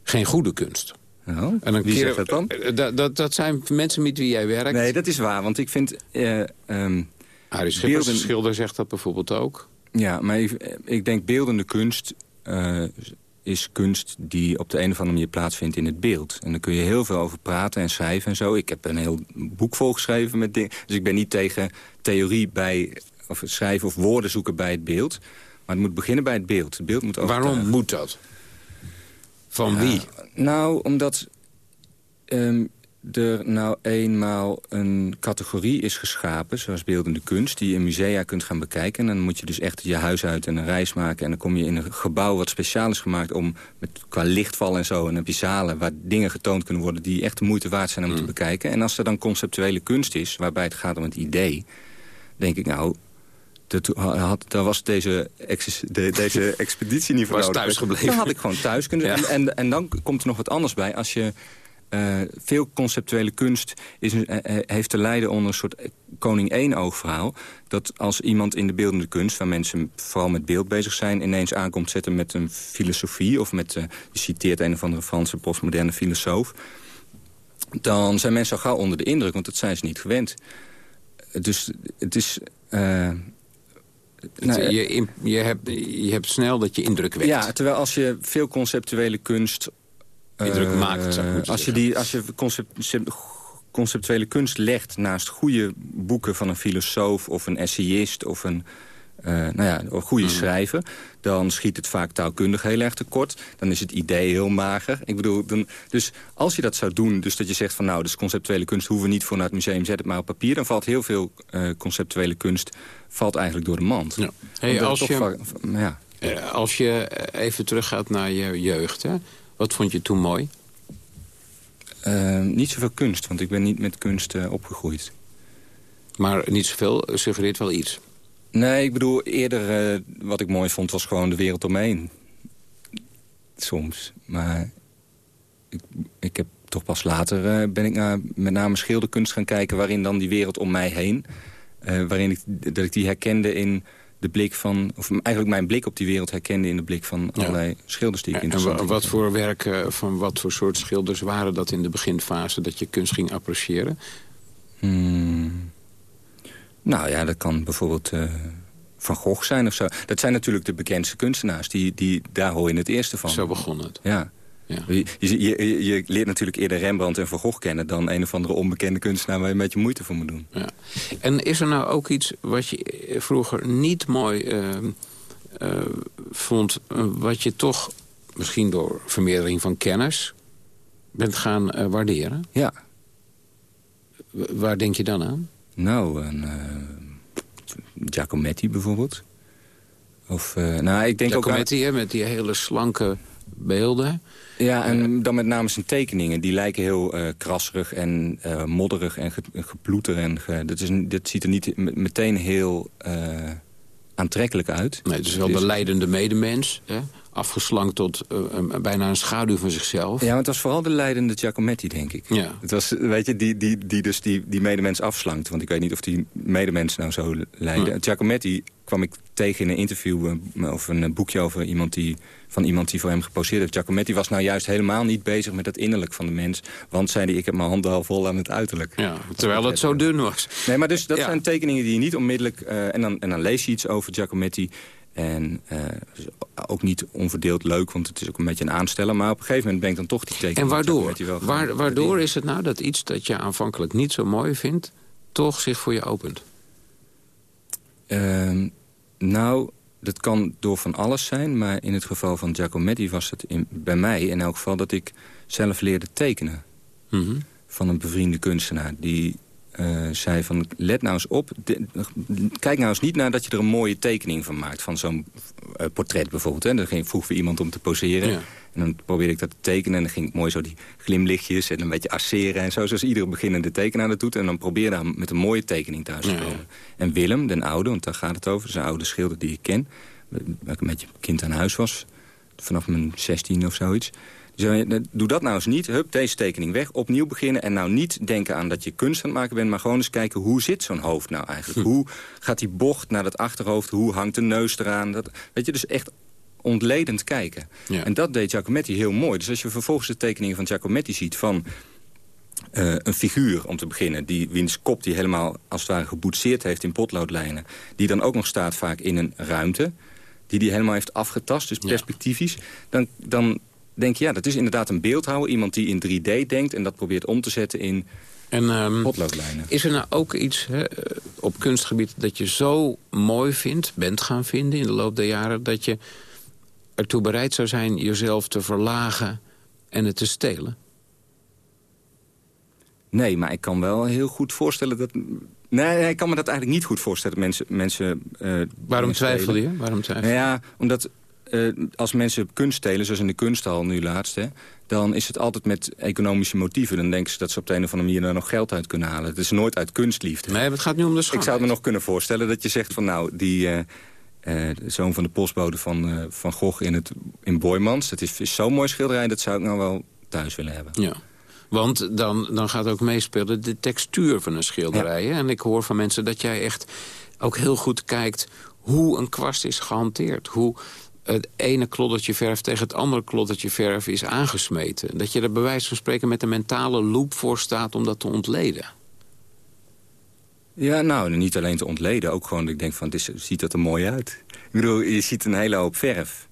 Speaker 6: geen goede kunst.
Speaker 7: En dan wie keer, zegt dat dan?
Speaker 6: Eh, dat, dat, dat, zijn mensen met wie jij werkt.
Speaker 7: Nee, dat is waar, want ik vind... Uh, um,
Speaker 6: Arie Schippers, beelden... schilder, zegt dat bijvoorbeeld ook.
Speaker 7: Ja, maar ik, ik denk beeldende kunst uh, is kunst die op de een of andere manier plaatsvindt in het beeld. En daar kun je heel veel over praten en schrijven en zo. Ik heb een heel boek volgeschreven met dingen. Dus ik ben niet tegen theorie bij, of schrijven of woorden zoeken bij het beeld. Maar het moet beginnen bij het beeld. Het beeld moet
Speaker 6: Waarom moet dat? Van wie?
Speaker 7: Nou, omdat... Um, er nou eenmaal een categorie is geschapen... zoals beeldende kunst, die je in musea kunt gaan bekijken. En dan moet je dus echt je huis uit en een reis maken. En dan kom je in een gebouw wat speciaal is gemaakt... om met, qua lichtval en zo, en heb je zalen... waar dingen getoond kunnen worden die echt de moeite waard zijn om te mm. bekijken. En als er dan conceptuele kunst is, waarbij het gaat om het idee... denk ik, nou, dat had, dan was deze, de, deze expeditie niet voor
Speaker 6: was thuis gebleven.
Speaker 7: Dan had ik gewoon thuis kunnen. En, en, en, dan komt er nog wat anders bij. Als je uh, veel conceptuele kunst is, uh, heeft te lijden onder een soort koning één oog verhaal. Dat als iemand in de beeldende kunst, waar mensen vooral met beeld bezig zijn... ineens aankomt zetten met een filosofie... of met, uh, je citeert een of andere Franse postmoderne filosoof... dan zijn mensen al gauw onder de indruk, want dat zijn ze niet gewend. Dus het is...
Speaker 6: Nou, je, je, hebt, je hebt snel dat je indruk wekt.
Speaker 7: Ja, terwijl als je veel conceptuele kunst
Speaker 6: indruk maakt, zou
Speaker 7: als je, die, als je concept, conceptuele kunst legt naast goede boeken van een filosoof... of een essayist of een uh, nou ja, een goede mm. schrijver... dan schiet het vaak taalkundig heel erg tekort. Dan is het idee heel mager. Ik bedoel, dan, dus als je dat zou doen, dus dat je zegt van... nou, dus conceptuele kunst hoeven we niet voor naar het museum, zet het maar op papier... dan valt heel veel uh, conceptuele kunst valt eigenlijk door de mand. Ja.
Speaker 6: Hey, als, je, ja. Eh, als je even teruggaat naar je jeugd... Hè? Wat vond je toen mooi?
Speaker 7: Uh, niet zoveel kunst, want ik ben niet met kunst opgegroeid.
Speaker 6: Maar niet zoveel suggereert wel iets?
Speaker 7: Nee, ik bedoel, eerder uh, wat ik mooi vond was gewoon de wereld omheen. Soms. Maar ik, ik heb toch pas later ben ik naar met name schilderkunst gaan kijken... waarin dan die wereld om mij heen... waarin ik, dat ik die herkende in de blik van, of eigenlijk mijn blik op die wereld herkende in de blik van allerlei schilders die ik
Speaker 6: interessant En wat voor werken, van wat voor soort schilders waren dat in de beginfase dat je kunst ging appreciëren?
Speaker 7: Hmm. Nou ja, dat kan bijvoorbeeld uh, Van Gogh zijn of zo. Dat zijn natuurlijk de bekendste kunstenaars, die, die, daar hoor je het eerste van.
Speaker 6: Zo begon het.
Speaker 7: Ja. Ja. Je, je, je, leert natuurlijk eerder Rembrandt en Van Gogh kennen... dan een of andere onbekende kunstenaar waar je een beetje moeite voor moet doen. Ja.
Speaker 6: En is er nou ook iets wat je vroeger niet mooi uh, uh, vond... Wat je toch misschien door vermeerdering van kennis bent gaan waarderen?
Speaker 7: Ja.
Speaker 6: W waar denk je dan aan?
Speaker 7: Nou, een Giacometti bijvoorbeeld. Of, nou, ik denk
Speaker 6: Giacometti, ook aan... hè, met die hele slanke beelden.
Speaker 7: Ja, en dan met name zijn tekeningen. Die lijken heel uh, krasserig en uh, modderig en ge geploeter. En dat, is, dat ziet er niet meteen heel uh, aantrekkelijk uit.
Speaker 6: Nee, het is wel de leidende medemens. Hè? Afgeslankt tot bijna een schaduw van zichzelf.
Speaker 7: Ja, maar het was vooral de leidende Giacometti, denk ik. Ja. Het was, weet je, die, die, die dus die, die medemens afslankt. Want ik weet niet of die medemens nou zo leidde. Giacometti kwam ik tegen in een interview... of een boekje over iemand die van iemand die voor hem geposeerd heeft. Giacometti was nou juist helemaal niet bezig met het innerlijk van de mens. Want zei hij, ik heb mijn handen al vol aan het uiterlijk.
Speaker 6: Ja, terwijl het zo dun was.
Speaker 7: Nee, maar dus dat zijn tekeningen die je niet onmiddellijk... Uh, en, dan, en dan lees je iets over Giacometti... En uh, ook niet onverdeeld leuk, want het is ook een beetje een aansteller. Maar op een gegeven moment ben ik dan toch die tekening...
Speaker 6: En waardoor? Waar, waardoor is het nou dat iets dat je aanvankelijk niet zo mooi vindt... toch zich voor je opent?
Speaker 7: Uh, nou, dat kan door van alles zijn, maar in het geval van Giacometti was het in, bij mij in elk geval dat ik zelf leerde tekenen. Mhm. Van een bevriende kunstenaar die uh, zei van let nou eens op, kijk nou eens niet naar dat je er een mooie tekening van maakt. Van zo'n uh, portret bijvoorbeeld. Hè. Dan ging, vroeg we iemand om te poseren. En dan probeerde ik dat te tekenen en dan ging ik mooi zo die glimlichtjes en een beetje asseren en zo. Zoals iedere beginnende tekenaar dat doet. En dan probeerde hij met een mooie tekening thuis te komen. En Willem, den oude, want daar gaat het over. Dat is een oude schilder die ik ken. Waar ik een beetje kind aan huis was. Vanaf mijn 16 of zoiets. Dus doe dat nou eens niet. Hup, deze tekening weg. Opnieuw beginnen. En nou niet denken aan dat je kunst aan het maken bent. Maar gewoon eens kijken, hoe zit zo'n hoofd nou eigenlijk? Hm. Hoe gaat die bocht naar dat achterhoofd? Hoe hangt de neus eraan? Dat, weet je, dus echt ontledend kijken. En dat deed Giacometti heel mooi. Dus als je vervolgens de tekeningen van Giacometti ziet... van uh, een figuur, om te beginnen, die, wiens kop die helemaal als het ware geboetseerd heeft in potloodlijnen... die dan ook nog staat vaak in een ruimte... die die helemaal heeft afgetast, dus perspectiefs... Dan, dan denk je, ja, dat is inderdaad een beeldhouwer. Iemand die in 3D denkt en dat probeert om te zetten in en, um, potloodlijnen.
Speaker 6: Is er nou ook iets hè, op kunstgebied dat je zo mooi vindt, bent gaan vinden in de loop der jaren... dat je ertoe bereid zou zijn jezelf te verlagen en het te stelen?
Speaker 7: Nee, maar ik kan wel heel goed voorstellen dat... Nee, ik kan me dat eigenlijk niet goed voorstellen. Mensen, mensen, uh,
Speaker 6: Waarom twijfel je? Waarom twijfel
Speaker 7: je? Nou ja, omdat uh, als mensen kunst stelen, zoals in de kunsthal nu laatst... Hè, dan is het altijd met economische motieven. Dan denken ze dat ze op de een of andere manier daar nog geld uit kunnen halen. Het is nooit uit kunstliefde.
Speaker 6: Nee, het gaat nu om de schoonheid.
Speaker 7: Ik zou me nog kunnen voorstellen dat je zegt van nou, die... Uh, uh, de zoon van de postbode van, van Gogh in, het, in Boymans. Dat is, is zo'n mooi schilderij, dat zou ik nou wel thuis willen hebben.
Speaker 6: Ja. Want dan, dan gaat ook meespelen de textuur van een schilderij. Ja. En ik hoor van mensen dat jij echt ook heel goed kijkt... hoe een kwast is gehanteerd. Hoe het ene kloddertje verf tegen het andere kloddertje verf is aangesmeten. Dat je er bij wijze van spreken met een mentale loop voor staat om dat te ontleden.
Speaker 7: Ja, nou, niet alleen te ontleden. Ook gewoon, ik denk van, het ziet er mooi uit. Ik bedoel, je ziet een hele hoop verf.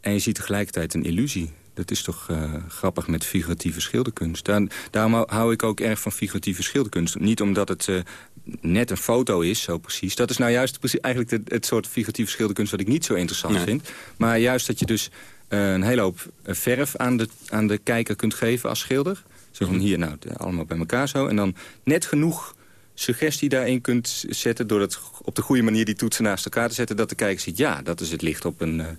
Speaker 7: En je ziet tegelijkertijd een illusie. Dat is toch uh, grappig met figuratieve schilderkunst. Daar, daarom hou ik ook erg van figuratieve schilderkunst. Niet omdat het uh, net een foto is, zo precies. Dat is nou juist eigenlijk het, het soort figuratieve schilderkunst... wat ik niet zo interessant vind. Maar juist dat je dus uh, een hele hoop verf aan de, aan de kijker kunt geven als schilder. Zo van mhm. hier, nou, allemaal bij elkaar zo. En dan net genoeg suggestie daarin kunt zetten... door dat op de goede manier die toetsen naast elkaar te zetten... dat de kijker ziet, ja, dat is het licht op een,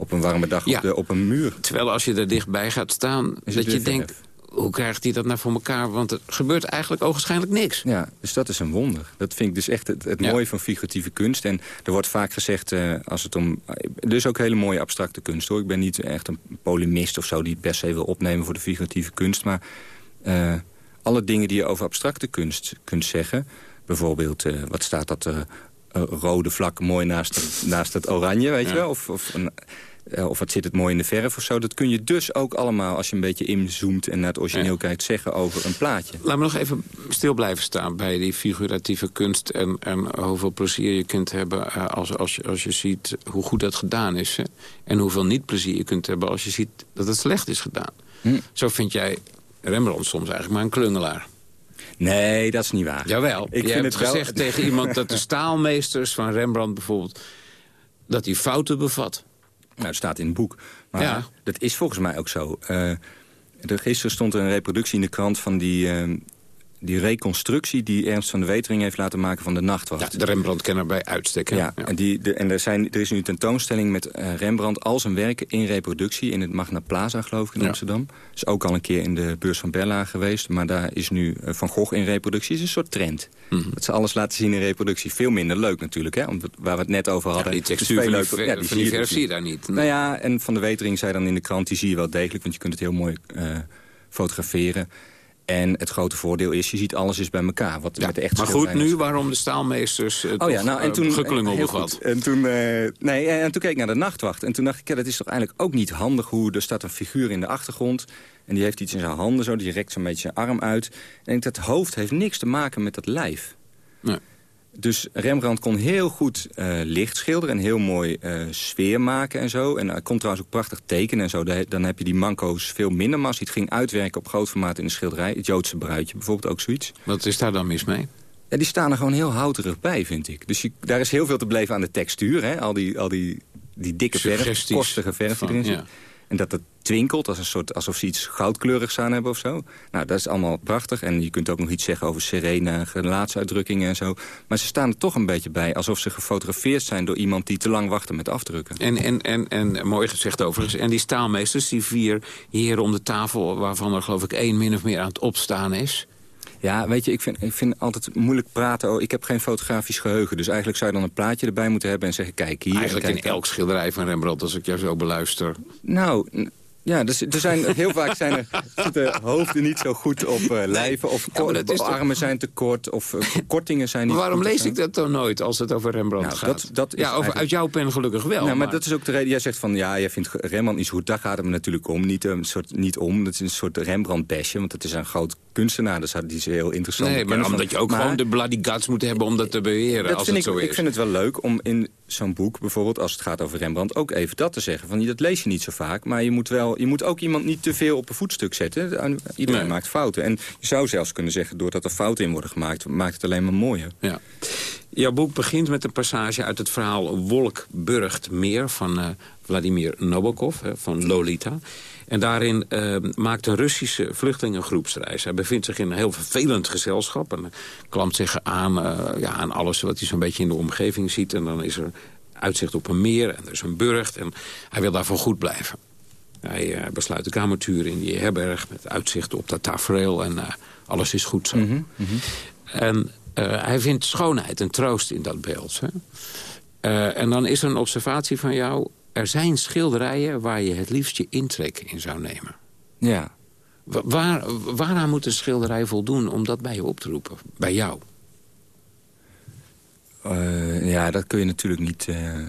Speaker 7: op een warme dag op, de, op een muur.
Speaker 6: Terwijl als je er dichtbij gaat staan, dat je denkt hoe krijgt hij dat nou voor elkaar? Want er gebeurt eigenlijk ogenschijnlijk niks.
Speaker 7: Ja, dus dat is een wonder. Dat vind ik dus echt het, het mooie van figuratieve kunst. En er wordt vaak gezegd, uh, als het om... Dus ook hele mooie abstracte kunst, hoor. Ik ben niet echt een polemist of zo... die per se wil opnemen voor de figuratieve kunst. Maar uh, alle dingen die je over abstracte kunst kunt zeggen... bijvoorbeeld, uh, wat staat dat... rode vlak mooi naast, naast het oranje, weet je wel? Of, of een, of wat zit het mooi in de verf of zo. Dat kun je dus ook allemaal, als je een beetje inzoomt... en naar het origineel kijkt, zeggen over een plaatje.
Speaker 6: Laat me nog even stil blijven staan bij die figuratieve kunst... en, en hoeveel plezier je kunt hebben uh, als, als, je, als je ziet hoe goed dat gedaan is. Hè? En hoeveel niet plezier je kunt hebben als je ziet dat het slecht is gedaan. Hm. Zo vind jij Rembrandt soms eigenlijk maar een klungelaar.
Speaker 7: Nee, dat is niet waar.
Speaker 6: Jawel, ik je vind hebt het gezegd tegen iemand dat de staalmeesters van Rembrandt bijvoorbeeld... dat hij fouten bevat.
Speaker 7: Nou, het staat in het boek. Maar ja. dat is volgens mij ook zo. Uh, er gisteren stond er een reproductie in de krant van die... Uh, die reconstructie die Ernst van de Wetering heeft laten maken van de Nachtwacht.
Speaker 6: Ja, de Rembrandt-kenner bij uitstek.
Speaker 7: Ja, En, die, de, en er, zijn, er is nu een tentoonstelling met uh, Rembrandt al zijn werken in reproductie... in het Magna Plaza, geloof ik, in Amsterdam. Is ook al een keer in de beurs van Bella geweest. Maar daar is nu uh, Van Gogh in reproductie. is een soort trend. Mm Dat ze alles laten zien in reproductie. Veel minder leuk natuurlijk, hè? Omdat, waar we het net over hadden.
Speaker 6: Ja, die van, die, ja, die, zie je daar niet.
Speaker 7: Nou ja, en Van de Wetering zei dan in de krant... die zie je wel degelijk, want je kunt het heel mooi uh, fotograferen. En het grote voordeel is, je ziet alles is bij elkaar. Wat met de echte
Speaker 6: maar goed, nu waarom de staalmeesters uh, oh, ja, nou, en toen, uh, bevat.
Speaker 7: En toen, uh, nee, en toen keek ik naar de nachtwacht. En toen dacht ik, ja, dat is toch eigenlijk ook niet handig... hoe er staat een figuur in de achtergrond... en die heeft iets in zijn handen, zo, die rekt zo'n beetje zijn arm uit. En ik dat hoofd heeft niks te maken met dat lijf. Nee. Dus Rembrandt kon heel goed uh, licht schilderen en heel mooi uh, sfeer maken en zo. En hij kon trouwens ook prachtig tekenen en zo. Dan heb je die manco's veel minder. Maar als hij het ging uitwerken op groot formaat in de schilderij... het Joodse bruidje bijvoorbeeld ook zoiets.
Speaker 6: Wat is daar dan mis mee?
Speaker 7: Ja, die staan er gewoon heel houterig bij, vind ik. Dus je, daar is heel veel te beleven aan de textuur. Hè? Al die, al die, die dikke verf, kostige verf die erin zit. En dat het twinkelt, als een soort, alsof ze iets goudkleurigs aan hebben of zo. Nou, dat is allemaal prachtig. En je kunt ook nog iets zeggen over serene gelaatsuitdrukkingen en zo. Maar ze staan er toch een beetje bij, alsof ze gefotografeerd zijn... door iemand die te lang wachtte met afdrukken.
Speaker 6: En, en, en, en mooi gezegd overigens. En die staalmeesters, die vier heren om de tafel... waarvan er geloof ik één min of meer aan het opstaan is...
Speaker 7: Ja, weet je, ik vind, ik vind altijd moeilijk praten. Oh, ik heb geen fotografisch geheugen. Dus eigenlijk zou je dan een plaatje erbij moeten hebben en zeggen... kijk hier.
Speaker 6: Eigenlijk in elk schilderij van Rembrandt, als ik jou zo beluister.
Speaker 7: Nou, ja, dus, er zijn, heel vaak zijn er de hoofden niet zo goed op uh, lijven. Of armen zijn te kort. Of uh, kortingen zijn niet
Speaker 6: Maar waarom lees ik dat dan nooit als het over Rembrandt nou, gaat? Dat, dat ja, over, uit jouw pen gelukkig wel.
Speaker 7: Nou, maar, dat is ook de reden. Jij zegt van, ja, jij vindt Rembrandt niet zo goed. Daar gaat het me natuurlijk om. Niet, een soort, niet om. Dat is een soort Rembrandt-besje. Want het is een groot kunstenaar. Dus die is heel interessant.
Speaker 6: Nee, maar omdat je ook gewoon de bloody guts moet hebben om dat te beweren. Dat als het
Speaker 7: ik,
Speaker 6: zo is.
Speaker 7: ik vind het wel leuk om in zo'n boek, bijvoorbeeld als het gaat over Rembrandt... ook even dat te zeggen. Van, dat lees je niet zo vaak. Maar je moet, wel, je moet ook iemand niet te veel op een voetstuk zetten. Iedereen maakt fouten. En je zou zelfs kunnen zeggen, doordat er fouten in worden gemaakt... maakt het alleen maar mooier.
Speaker 6: Ja. Jouw boek begint met een passage uit het verhaal Wolk burgt meer van uh, Vladimir Nabokov, van Lolita. En daarin uh, maakt een Russische vluchteling een groepsreis. Hij bevindt zich in een heel vervelend gezelschap... en klampt zich aan, uh, ja, aan alles wat hij zo'n beetje in de omgeving ziet. En dan is er uitzicht op een meer en er is een burcht. En hij wil daarvoor goed blijven. Hij uh, besluit de kamertuur in die herberg met uitzicht op dat tafereel. En alles is goed zo. Mm -hmm, mm -hmm. En hij vindt schoonheid en troost in dat beeld. Hè? en dan is er een observatie van jou er zijn schilderijen waar je het liefst je intrek in zou nemen.
Speaker 7: Ja.
Speaker 6: Waar, waaraan moet een schilderij voldoen om dat bij je op te roepen? Bij jou?
Speaker 7: Uh, ja, dat kun je natuurlijk niet uh,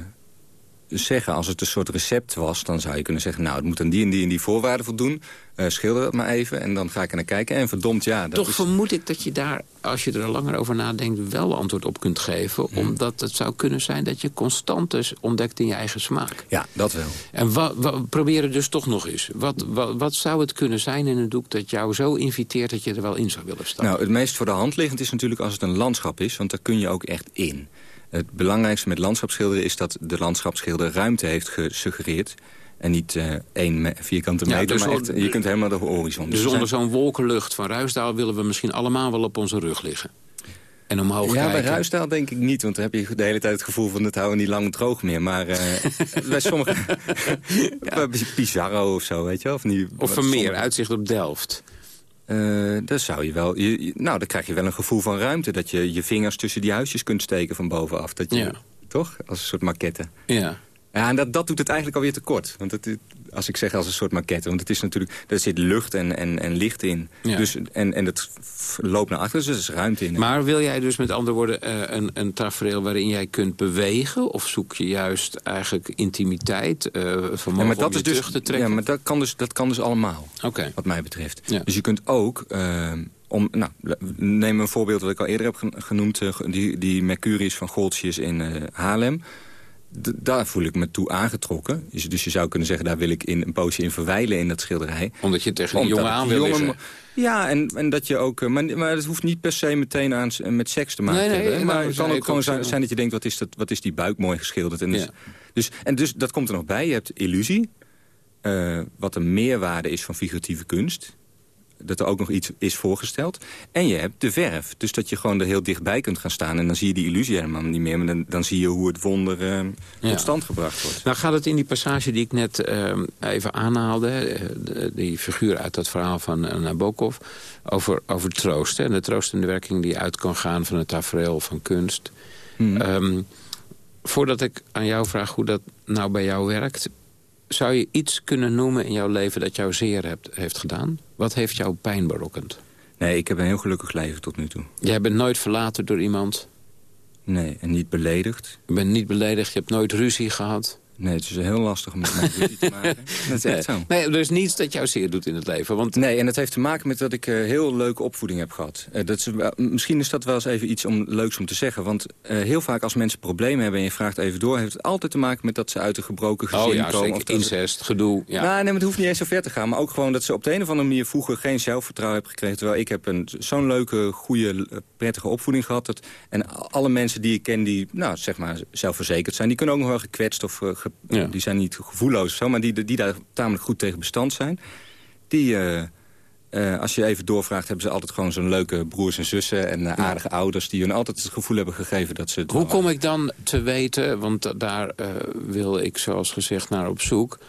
Speaker 7: zeggen. Als het een soort recept was, dan zou je kunnen zeggen... nou, het moet aan die en die en die voorwaarden voldoen. Uh, schilder dat maar even en dan ga ik er naar kijken. En verdomd, ja... Dat
Speaker 6: Toch
Speaker 7: is...
Speaker 6: vermoed ik dat je daar, als je er langer over nadenkt... wel antwoord op kunt geven.
Speaker 7: Mhm.
Speaker 6: Omdat het zou kunnen zijn dat je constant dus ontdekt in je eigen smaak.
Speaker 7: Ja, dat wel.
Speaker 6: En wa, het dus toch nog eens. Wat, wa, wat zou het kunnen zijn in een doek dat jou zo inviteert... dat je er wel in zou willen staan?
Speaker 7: Nou, het meest voor de hand liggend is natuurlijk als het een landschap is. Want daar kun je ook echt in. Het belangrijkste met landschapsschilderen is dat de landschapsschilder ruimte heeft gesuggereerd. En niet uh, één vierkante meter, ja, dus maar echt, je kunt helemaal de horizon.
Speaker 6: Dus, dus onder zo'n wolkenlucht van Ruisdaal willen we misschien allemaal wel op onze rug liggen. En omhoog
Speaker 7: ja,
Speaker 6: kijken.
Speaker 7: bij Ruisdaal denk ik niet, want dan heb je de hele tijd het gevoel van het houden niet lang droog meer. Maar uh, bij sommigen, ja. Pizarro of zo, weet je wel. Of, niet,
Speaker 6: of Vermeer, uitzicht op Delft.
Speaker 7: Uh, dan zou je wel, je, nou, dan krijg je wel een gevoel van ruimte. Dat je je vingers tussen die huisjes kunt steken van bovenaf. Dat je,
Speaker 6: ja.
Speaker 7: Toch? Als een soort maquette.
Speaker 6: Ja.
Speaker 7: Ja, en dat, dat doet het eigenlijk alweer tekort. Want het, als ik zeg als een soort maquette. Want het is natuurlijk, er zit lucht en, en, en licht in.
Speaker 6: Ja.
Speaker 7: Dus, en, en het loopt naar achter, dus er is ruimte in.
Speaker 6: Maar wil jij dus met andere woorden uh, een, een tafereel waarin jij kunt bewegen? Of zoek je juist eigenlijk intimiteit, uh, vermogen
Speaker 7: ja, maar dat
Speaker 6: om
Speaker 7: is dus,
Speaker 6: terug te trekken?
Speaker 7: Ja, maar dat kan dus, dat kan dus allemaal,
Speaker 6: okay.
Speaker 7: wat mij betreft.
Speaker 6: Ja.
Speaker 7: Dus je kunt ook... Uh, om, nou, neem een voorbeeld wat ik al eerder heb genoemd. Die, die Mercurius van Goltjes in Haarlem. Daar voel ik me toe aangetrokken. Dus, dus je zou kunnen zeggen, daar wil ik in een poosje in verwijlen in dat schilderij.
Speaker 6: Omdat je tegen een jongen aan wil jongen,
Speaker 7: Ja, en, en dat je ook... Maar, maar het hoeft niet per se meteen aan, met seks te maken
Speaker 6: nee, nee,
Speaker 7: hebben.
Speaker 6: nee,
Speaker 7: maar
Speaker 6: nou,
Speaker 7: het kan ook gewoon zijn, zijn dat je denkt, wat is, dat, wat is die buik mooi geschilderd. En, dus,
Speaker 6: ja.
Speaker 7: dus, en dus dat komt er nog bij. Je hebt illusie. Uh, wat een meerwaarde is van figuratieve kunst dat er ook nog iets is voorgesteld. En je hebt de verf. Dus dat je gewoon er heel dichtbij kunt gaan staan. En dan zie je die illusie helemaal niet meer. Maar dan, dan zie je hoe het wonder uh, ja. tot stand gebracht wordt.
Speaker 6: Nou gaat het in die passage die ik net uh, even aanhaalde... De, die figuur uit dat verhaal van Nabokov... over, over troost. Hè, en de troostende werking die uit kan gaan van het tafereel van kunst.
Speaker 7: Hmm.
Speaker 6: Um, voordat ik aan jou vraag hoe dat nou bij jou werkt... Zou je iets kunnen noemen in jouw leven dat jou zeer hebt, heeft gedaan? Wat heeft jou pijn berokkend?
Speaker 7: Nee, ik heb een heel gelukkig leven tot nu toe.
Speaker 6: Jij bent nooit verlaten door iemand?
Speaker 7: Nee, en niet beledigd.
Speaker 6: Je bent niet beledigd, je hebt nooit ruzie gehad?
Speaker 7: Nee, het is heel lastig om met mij ruzie te maken. Dat is echt zo.
Speaker 6: Nee, er is niets dat jou zeer doet in het leven. Want...
Speaker 7: Nee, en het heeft te maken met dat ik uh, heel leuke opvoeding heb gehad. Uh, dat is, uh, misschien is dat wel eens even iets om, leuks om te zeggen. Want heel vaak als mensen problemen hebben en je vraagt even door... heeft het altijd te maken met dat ze uit een gebroken gezin
Speaker 6: oh, ja,
Speaker 7: komen.
Speaker 6: Zeker.
Speaker 7: Of dat
Speaker 6: incest, het... gedoe. Ja.
Speaker 7: Nou, nee, maar het hoeft niet eens zo ver te gaan. Maar ook gewoon dat ze op de een of andere manier vroeger geen zelfvertrouwen hebben gekregen. Terwijl ik heb zo'n leuke, goede, prettige opvoeding gehad. Dat, en alle mensen die ik ken die, nou, zeg maar, zelfverzekerd zijn... die kunnen ook nog wel gekwetst of
Speaker 6: ja.
Speaker 7: die zijn niet gevoelloos of zo, maar die, die daar tamelijk goed tegen bestand zijn. Die, uh, uh, als je even doorvraagt, hebben ze altijd gewoon zo'n leuke broers en zussen... en uh, aardige ja. ouders die hun altijd het gevoel hebben gegeven dat ze... Het
Speaker 6: Hoe kom ik dan te weten, want daar wil ik zoals gezegd naar op zoek...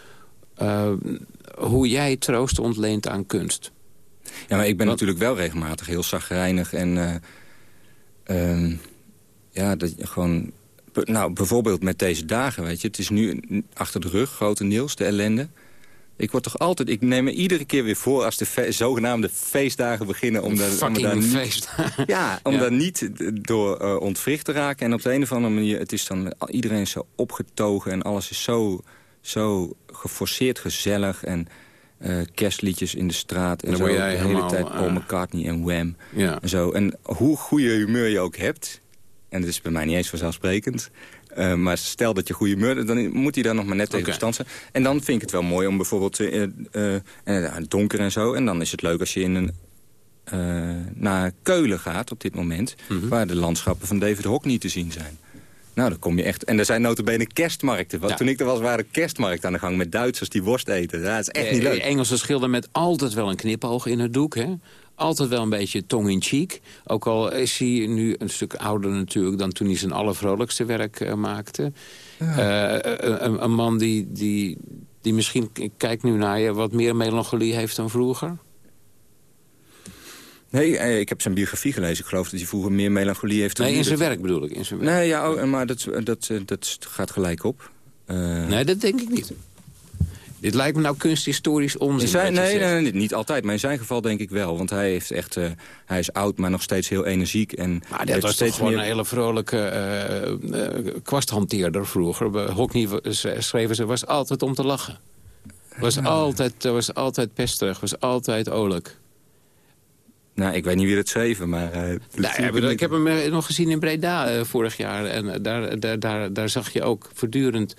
Speaker 6: hoe jij troost ontleent aan kunst?
Speaker 7: Ja, maar ik ben Wat? natuurlijk wel regelmatig heel zagrijnig en... Uh, ja, dat je gewoon... Nou, bijvoorbeeld met deze dagen, weet je. Het is nu achter de rug, grotendeels, de ellende. Ik word toch altijd... Ik neem me iedere keer weer voor als de fe zogenaamde feestdagen beginnen... om, daar, om daar niet, ja, om ja. daar niet door uh, ontwricht te raken. En op de een of andere manier... Het is dan iedereen zo opgetogen en alles is zo, zo geforceerd gezellig... en uh, kerstliedjes in de straat. En,
Speaker 6: en
Speaker 7: zo,
Speaker 6: jij
Speaker 7: de hele
Speaker 6: helemaal,
Speaker 7: tijd Paul McCartney en Wham.
Speaker 6: Ja.
Speaker 7: En, zo. en hoe goede humeur je ook hebt... en dat is bij mij niet eens vanzelfsprekend... Uh, maar stel dat je goede humeur dan moet hij daar nog maar net tegen
Speaker 6: okay.
Speaker 7: zijn. En dan vind ik het wel mooi om bijvoorbeeld uh, uh, donker en zo... en dan is het leuk als je in een naar Keulen gaat op dit moment...
Speaker 6: Mhm.
Speaker 7: waar de landschappen van David Hockney te zien zijn. Nou, dan kom je echt... En er zijn notabene kerstmarkten. Want
Speaker 6: Ja.
Speaker 7: Toen ik er was, waren kerstmarkten aan de gang... met Duitsers die worst eten. Ja, dat is echt niet
Speaker 6: Eh,
Speaker 7: leuk.
Speaker 6: Engelse schilder met altijd wel een knipoog in het doek. Hè? Altijd wel een beetje tong-in-cheek. Ook al is hij nu een stuk ouder natuurlijk... dan toen hij zijn allervrolijkste werk eh, maakte. Eh, een, een- een man die, die, die misschien, ik kijk nu naar je... wat meer melancholie heeft dan vroeger.
Speaker 7: Nee, eh, ik heb zijn biografie gelezen. Ik geloof dat hij vroeger meer melancholie heeft. dan
Speaker 6: Nee, in zijn
Speaker 7: Dat-
Speaker 6: werk bedoel ik. In zijn werk.
Speaker 7: Nee, ja, oh, maar dat, dat, dat gaat gelijk op. Eh,
Speaker 6: Nee, dat denk ik niet. Dit lijkt me nou kunsthistorisch onzin.
Speaker 7: in zijn, nee, nee, nee, niet altijd. Maar in zijn geval denk ik wel. Want hij, heeft echt, eh, hij is oud, maar nog steeds heel energiek. En
Speaker 6: Maar dat was toch
Speaker 7: steeds
Speaker 6: gewoon
Speaker 7: meer-
Speaker 6: een hele vrolijke eh, eh, kwasthanteerder vroeger. Hockney schreven ze, was altijd om te lachen. Was, altijd, was altijd pesterig, was altijd olijk.
Speaker 7: Nou, ik weet niet wie dat schreef, maar...
Speaker 6: Nou, ik heb hem nog gezien in Breda vorig jaar. En daar, daar, daar, daar zag je ook voortdurend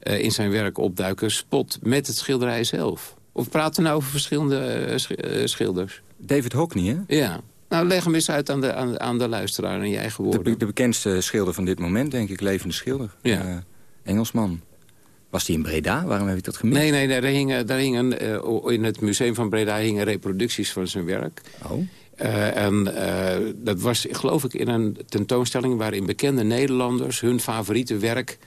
Speaker 6: eh, in zijn werk opduiken... spot met het schilderij zelf. Of praten we nou over verschillende eh, eh, schilders?
Speaker 7: David Hockney, hè?
Speaker 6: Ja. Nou, leg hem eens uit aan de, aan, aan de luisteraar in je eigen
Speaker 7: De,
Speaker 6: woorden.
Speaker 7: de bekendste schilder van dit moment, denk ik. Levende schilder.
Speaker 6: Ja.
Speaker 7: Engelsman. Was die in Breda? Waarom heb ik dat gemist?
Speaker 6: Nee, nee, daar hingen, daar hingen, in het museum van Breda hingen reproducties van zijn werk.
Speaker 7: Oh.
Speaker 6: En dat was, geloof ik, in een tentoonstelling... waarin bekende Nederlanders hun favoriete werk...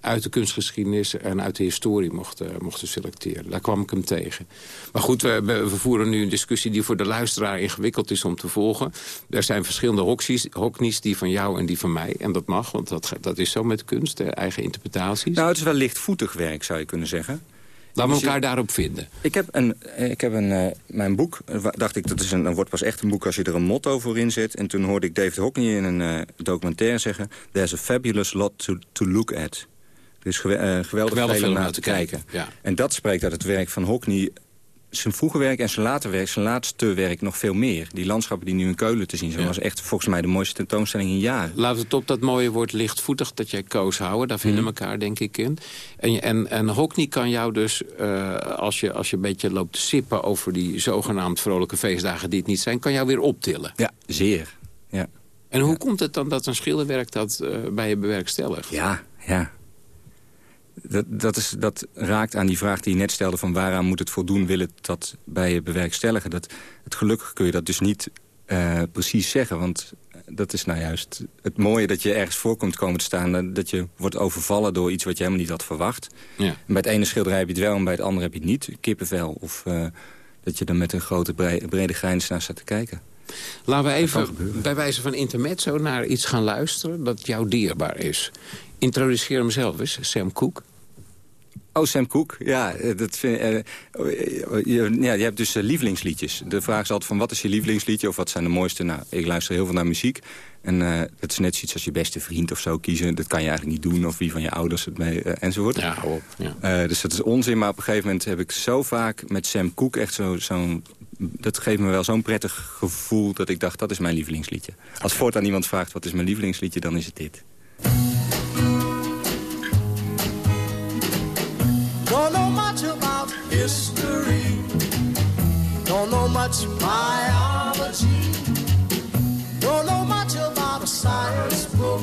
Speaker 6: uit de kunstgeschiedenis en uit de historie mochten, mochten selecteren. Daar kwam ik hem tegen. Maar goed, we, voeren nu een discussie die voor de luisteraar ingewikkeld is om te volgen. Er zijn verschillende hockneys, die van jou en die van mij. En dat mag, want dat, dat is zo met kunst, eigen interpretaties.
Speaker 7: Nou, het is wel lichtvoetig werk, zou je kunnen zeggen.
Speaker 6: Laten we
Speaker 7: dus
Speaker 6: elkaar daarop vinden.
Speaker 7: Ik heb een, ik heb een eh, mijn boek, eh, dacht ik, dat is een, dan wordt pas echt een boek als je er een motto voor inzet. En toen hoorde ik David Hockney in een eh, documentaire zeggen... There's a fabulous lot to, to look at. Eh, geweldig,
Speaker 6: Geweldig
Speaker 7: veel om naar te kijken.
Speaker 6: Ja.
Speaker 7: En dat spreekt uit het werk van Hockney. Zijn vroege werk en zijn later werk, zijn laatste werk nog veel meer. Die landschappen die nu in Keulen te zien zijn...
Speaker 6: Ja.
Speaker 7: was echt volgens mij de mooiste tentoonstelling in jaren.
Speaker 6: Laten we het op dat mooie woord lichtvoetig dat jij koos houden. Daar vinden we elkaar denk ik in. En, en Hockney kan jou dus, eh, als, je, als je een beetje loopt te sippen... over die zogenaamd vrolijke feestdagen die het niet zijn... kan jou weer optillen.
Speaker 7: Ja, zeer. Ja,
Speaker 6: En hoe komt het dan dat een schilderwerk dat eh, bij je bewerkstelligt?
Speaker 7: ja. ja. Dat, dat, is, dat raakt aan die vraag die je net stelde... van waaraan moet het voldoen, wil het dat bij je bewerkstelligen. Dat, het gelukkig kun je dat dus niet eh, precies zeggen. Want dat is nou juist het mooie dat je ergens voorkomt komen te staan... eh, dat je wordt overvallen door iets wat je helemaal niet had verwacht.
Speaker 6: Ja.
Speaker 7: En bij het ene schilderij heb je het wel en bij het andere heb je het niet. Kippenvel of eh, dat je er met een grote bre- brede grijns naar staat te kijken.
Speaker 6: Laten we even bij wijze van intermezzo naar iets gaan luisteren... dat jou dierbaar is. Introduceer hem zelf eens, Sam Cooke.
Speaker 7: Oh, Sam Cooke. Ja, eh, dat vind, eh, eh, je, ja, je hebt dus eh, lievelingsliedjes. De vraag is altijd van wat is je lievelingsliedje of wat zijn de mooiste? Nou, ik luister heel veel naar muziek. En eh dat is net zoiets als je beste vriend of zo kiezen. Dat kan je eigenlijk niet doen. Of wie van je ouders het mee, eh, enzovoort.
Speaker 6: Ja, hou op. Ja.
Speaker 7: Eh, dus dat is onzin. Maar op een gegeven moment heb ik zo vaak met Sam Cooke echt zo- zo'n... dat geeft me wel zo'n prettig gevoel dat ik dacht, dat is mijn lievelingsliedje. Als voortaan iemand vraagt, wat is mijn lievelingsliedje, dan is het dit.
Speaker 8: Don't know much about history. Don't know much biology. Don't know much about a science book.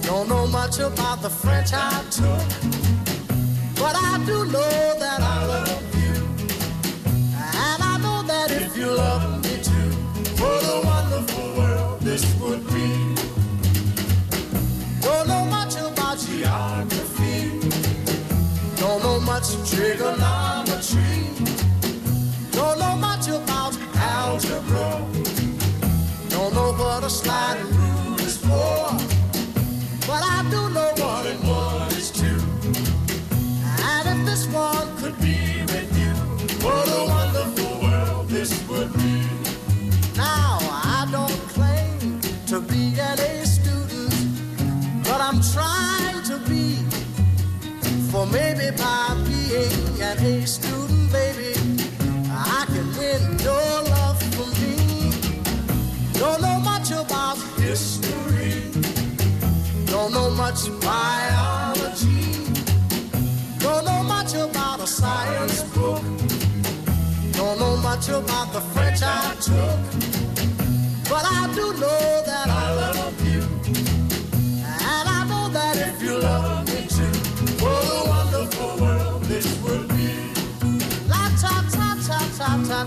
Speaker 8: Don't know much about the French I took. But I do know much trigonometry. Don't know much about algebra. Don't know what a sliding rule is for. But I do know one and one is two. And if this one could be with you, what a wonderful world this would be. Now, I don't claim to be an A student, but I'm trying to be. For maybe by being an A student, baby, I can win your love for me. Don't know much about history. Don't know much biology. Don't know much about a science book. Don't know much about the French I took. But I do know
Speaker 6: Ja,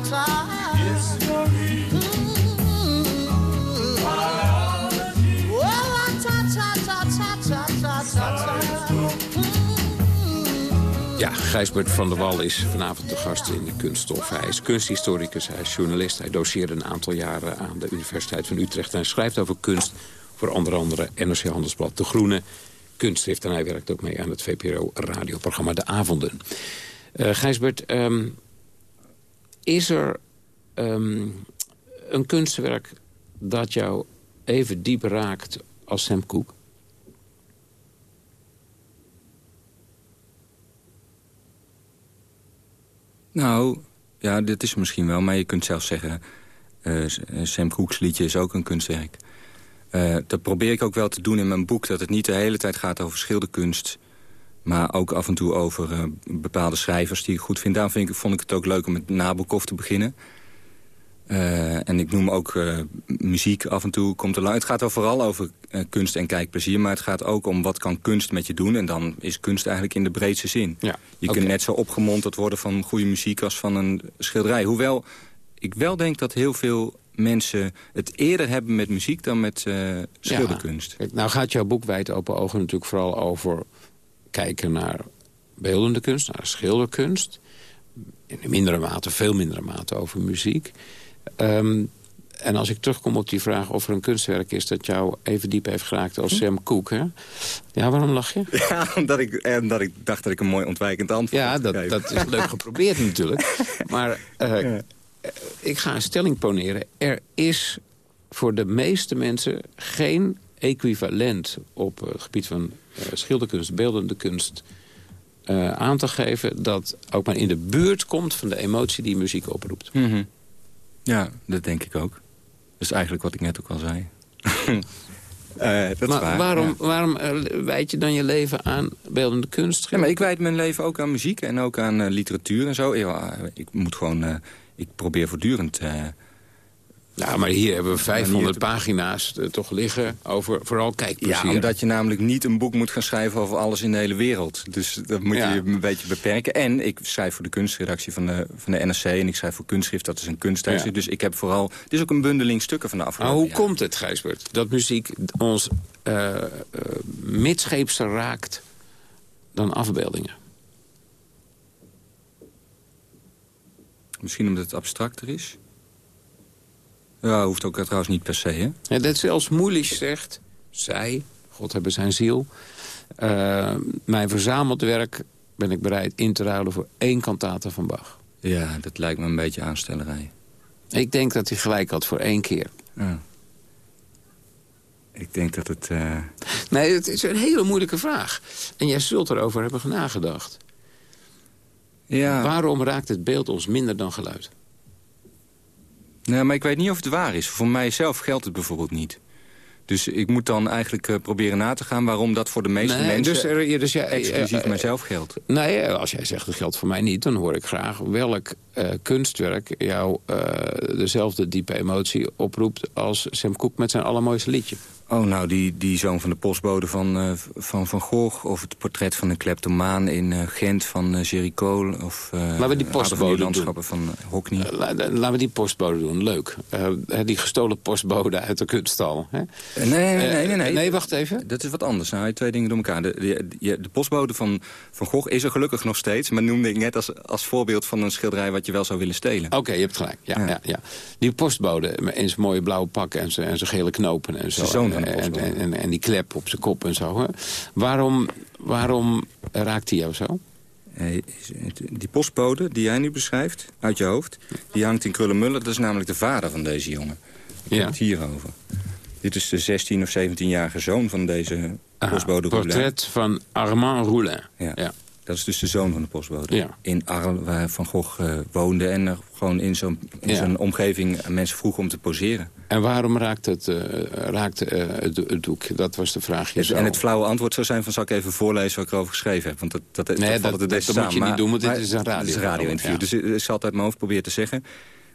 Speaker 6: Gijsbert van der Wal is vanavond de gast in de kunststof. Hij is kunsthistoricus, hij is journalist. Hij doseerde een aantal jaren aan de Universiteit van Utrecht. En schrijft over kunst voor onder andere NRC Handelsblad De Groene. Kunstschrift en hij werkt ook mee aan het VPRO-radioprogramma De Avonden. Uh, Gijsbert, ehm, is er ehm, een kunstwerk dat jou even diep raakt als Sam Cooke?
Speaker 7: Nou, ja, dit is misschien wel. Maar je kunt zelfs zeggen... Uh, Sam Cooke's liedje is ook een kunstwerk. Uh, dat probeer ik ook wel te doen in mijn boek. Dat het niet de hele tijd gaat over schilderkunst. Maar ook af en toe over uh, bepaalde schrijvers die ik goed vind. Daarom vind ik, vond ik het ook leuk om met Nabokov te beginnen. Uh, en ik noem ook uh, muziek af en toe komt er lang. Het gaat er vooral over uh, kunst en kijkplezier. Maar het gaat ook om wat kan kunst met je doen. En dan is kunst eigenlijk in de breedste zin.
Speaker 6: Ja,
Speaker 7: je kunt net zo opgemonterd worden van goede muziek als van een schilderij. Hoewel ik wel denk dat heel veel mensen het eerder hebben met muziek dan met schilderkunst.
Speaker 6: Ja. Nou gaat jouw boek Wijd Open Ogen natuurlijk vooral over kijken naar beeldende kunst, naar schilderkunst. In mindere mate, veel mindere mate over muziek. Um, en als ik terugkom op die vraag of er een kunstwerk is... dat jou even diep heeft geraakt als Sam Cooke, hè? Ja, waarom lach je?
Speaker 7: Ja, omdat ik, omdat ik dacht dat ik een mooi ontwijkend antwoord
Speaker 6: Ja, dat, dat is leuk geprobeerd natuurlijk. Maar uh, ja. ik ga een stelling poneren. Er is voor de meeste mensen geen equivalent... op het gebied van uh, schilderkunst, beeldende kunst... Uh, aan te geven dat ook maar in de buurt komt... van de emotie die muziek oproept.
Speaker 7: Mm -hmm. Ja, dat denk ik ook. Dat is eigenlijk wat ik net ook al zei.
Speaker 6: uh, dat maar waar, waarom, ja. waarom wijd je dan je leven aan beeldende kunst?
Speaker 7: Ja, maar ik wijd mijn leven ook aan muziek en ook aan uh, literatuur en zo. Ja, ik moet gewoon... ik probeer voortdurend
Speaker 6: ja, maar hier hebben we 500 pagina's toch liggen over vooral kijkplezier.
Speaker 7: Ja, omdat je namelijk niet een boek moet gaan schrijven over alles in de hele wereld. Dus dat moet ja. je een beetje beperken. En ik schrijf voor de kunstredactie van de, van de NRC en ik schrijf voor kunstschrift, dat is een kunsthuis. Ja. Dus ik heb vooral... Het is ook een bundeling stukken van de afgelopen
Speaker 6: Maar hoe jaren. komt het, Gijsbert, dat muziek ons uh, uh, midscheepser raakt dan afbeeldingen?
Speaker 7: Misschien omdat het abstracter is? Ja, hoeft ook trouwens niet per se, hè?
Speaker 6: Ja, dat zelfs moeilijk zegt, zij, God hebben zijn ziel... Uh, mijn verzameld werk ben ik bereid in te ruilen voor één kantate van Bach.
Speaker 7: Ja, dat lijkt me een beetje aanstellerij.
Speaker 6: Ik denk dat hij gelijk had voor één keer.
Speaker 7: Ja. Ik denk dat het... Uh...
Speaker 6: Nee, het is een hele moeilijke vraag. En jij zult erover hebben nagedacht.
Speaker 7: Ja.
Speaker 6: Waarom raakt het beeld ons minder dan geluid?
Speaker 7: Nee, maar ik weet niet of het waar is. Voor mijzelf geldt het bijvoorbeeld niet. Dus ik moet dan eigenlijk uh, proberen na te gaan... waarom dat voor de meeste
Speaker 6: nee,
Speaker 7: mensen
Speaker 6: dus er, dus ja,
Speaker 7: exclusief
Speaker 6: uh,
Speaker 7: mijzelf geldt.
Speaker 6: Nee, als jij zegt dat geldt voor mij niet... dan hoor ik graag welk uh, kunstwerk jou dezelfde diepe emotie oproept... als Sam Cooke met zijn allermooiste liedje.
Speaker 7: Oh, nou, die, die zoon van de postbode van, uh, van Van Gogh... of het portret van een kleptomaan in uh, Gent van uh, Cole... of
Speaker 6: laten we die postbode
Speaker 7: landschappen van Hockney.
Speaker 6: laten we die postbode doen, leuk. die gestolen postbode uit de kunststal. Hè?
Speaker 7: Nee, nee, nee, nee, nee.
Speaker 6: Nee, wacht even.
Speaker 7: Dat is wat anders. Nou, twee dingen door elkaar. De, de, de, postbode van Van Gogh is er gelukkig nog steeds... maar noemde ik net als, als voorbeeld van een schilderij... wat je wel zou willen stelen.
Speaker 6: Oké, okay, je hebt gelijk. Ja, ja. Ja, ja. Die postbode in zijn mooie blauwe pak en zijn gele knopen en zo.
Speaker 7: Zoon
Speaker 6: en, en, en, die klep op zijn kop en zo. Hè? Waarom, waarom raakt hij jou zo?
Speaker 7: Die postbode die jij nu beschrijft, uit je hoofd... die hangt in Krullenmuller. Dat is namelijk de vader van deze jongen. Ja. hierover. Dit is de 16 of 17-jarige zoon van deze postbode
Speaker 6: Aha, portret van Armand Roulin.
Speaker 7: Ja. ja. Dat is dus de zoon van de postbode.
Speaker 6: Ja.
Speaker 7: In Arles, waar Van Gogh uh, woonde. En er gewoon in zo'n ja. omgeving mensen vroegen om te poseren.
Speaker 6: En waarom raakt het, uh, raakt, uh, het, het, doek? Dat was de vraag.
Speaker 7: Dus, en het flauwe antwoord zou zijn van... zal ik even voorlezen wat ik erover geschreven heb? Want dat, dat,
Speaker 6: nee,
Speaker 7: dat,
Speaker 6: dat,
Speaker 7: het
Speaker 6: dat, dat moet je niet doen, want dit is een radio.
Speaker 7: Het is een radio-interview. Ja. Dus ik zal het uit mijn hoofd proberen te zeggen.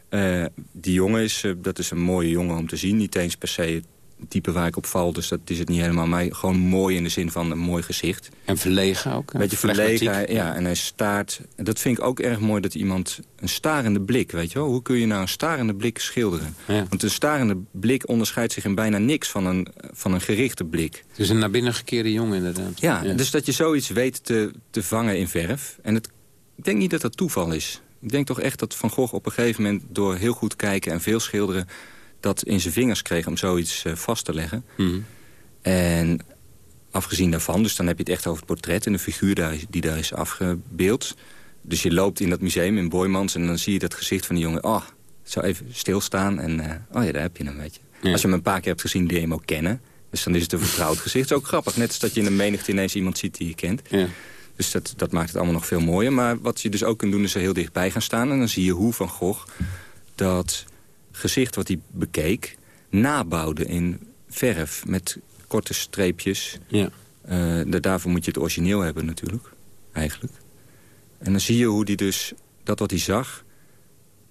Speaker 7: Eh, die jongen is, eh, dat is een mooie jongen om te zien. Niet eens per se het type waar ik op val, dus dat is het niet helemaal. Maar gewoon mooi in de zin van een mooi gezicht.
Speaker 6: En verlegen ook.
Speaker 7: Een beetje verlegen, ja. En hij staart. Dat vind ik ook erg mooi dat iemand een starende blik, weet je wel. Hoe kun je nou een starende blik schilderen?
Speaker 6: Ja.
Speaker 7: Want een starende blik onderscheidt zich in bijna niks van een, van een gerichte blik.
Speaker 6: Is een naar binnen gekeerde jongen inderdaad.
Speaker 7: Ja, dus dat je zoiets weet te, te vangen in verf. En het, ik denk niet dat dat toeval is. Ik denk toch echt dat Van Gogh op een gegeven moment... door heel goed kijken en veel schilderen... dat in zijn vingers kreeg om zoiets eh, vast te leggen.
Speaker 6: Mhm.
Speaker 7: En afgezien daarvan, dus dan heb je het echt over het portret... en de figuur daar, die daar is afgebeeld. Dus je loopt in dat museum in Boymans... en dan zie je dat gezicht van die jongen... oh, zo even stilstaan en eh, oh ja, daar heb je hem, weet je.
Speaker 6: Ja.
Speaker 7: Als je hem een paar keer hebt gezien, die je hem ook kennen... dus dan is het een vertrouwd gezicht. Het is ook grappig, net als dat je in een menigte ineens iemand ziet die je kent.
Speaker 6: Ja.
Speaker 7: Dus dat, dat maakt het allemaal nog veel mooier. Maar wat je dus ook kunt doen, is er heel dichtbij gaan staan... en dan zie je hoe Van Gogh dat gezicht wat hij bekeek... nabouwde in verf met korte streepjes.
Speaker 6: Ja.
Speaker 7: Eh, da- daarvoor moet je het origineel hebben natuurlijk, eigenlijk. En dan zie je hoe hij dus dat wat hij zag...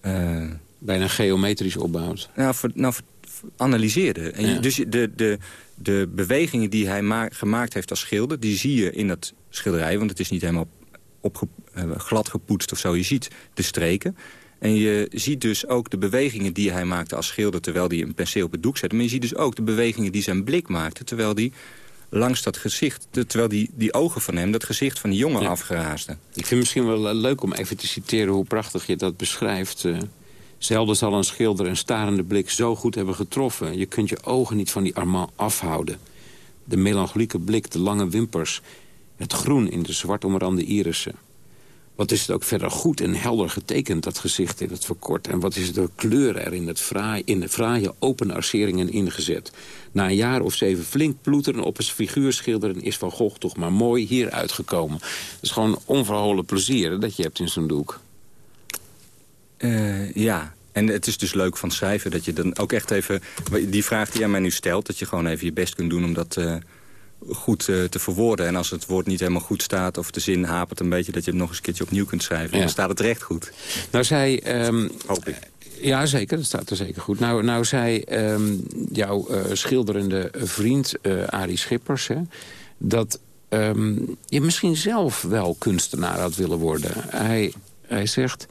Speaker 7: eh,
Speaker 6: Bijna geometrisch opbouwt.
Speaker 7: nou, ver- nou, analyseerde. En
Speaker 6: Ja.
Speaker 7: Dus de, de, de bewegingen die hij ma- gemaakt heeft als schilder... die zie je in dat schilderij, want het is niet helemaal opge, eh, glad gepoetst of zo. Je ziet de streken. En je ziet dus ook de bewegingen die hij maakte als schilder... terwijl hij een penseel op het doek zette. Maar je ziet dus ook de bewegingen die zijn blik maakte... terwijl hij langs dat gezicht, terwijl die, die ogen van hem... dat gezicht van die jongen
Speaker 6: Ja.
Speaker 7: afgeraasde.
Speaker 6: Ik vind het misschien wel eh, leuk om even te citeren hoe prachtig je dat beschrijft. eh. zelden zal een schilder een starende blik zo goed hebben getroffen. Je kunt je ogen niet van die Armand afhouden. De melancholieke blik, de lange wimpers. Het groen in de zwart omrande irissen. Wat is het ook verder goed en helder getekend, dat gezicht in het verkort. En wat is de kleur er in, het fraai, in de fraaie open arceringen ingezet. Na een jaar of zeven flink ploeteren op een figuur schilderen... is Van Gogh toch maar mooi hier uitgekomen. Het is gewoon onverholen plezier dat je hebt in zo'n doek.
Speaker 7: Eh, ja, en het is dus leuk van schrijven dat je dan ook echt even... die vraag die jij mij nu stelt, dat je gewoon even je best kunt doen... om dat eh, goed eh, te verwoorden. En als het woord niet helemaal goed staat of de zin hapert een beetje... dat je het nog eens een keertje opnieuw kunt schrijven.
Speaker 6: Ja.
Speaker 7: Dan staat het recht goed.
Speaker 6: Nou zei... ehm,
Speaker 7: Hoop ik.
Speaker 6: Ja, zeker. Dat staat er zeker goed. Nou, nou zei ehm, jouw eh, schilderende vriend eh Arie Schippers... Hè, dat ehm, je misschien zelf wel kunstenaar had willen worden. Hij, hij zegt...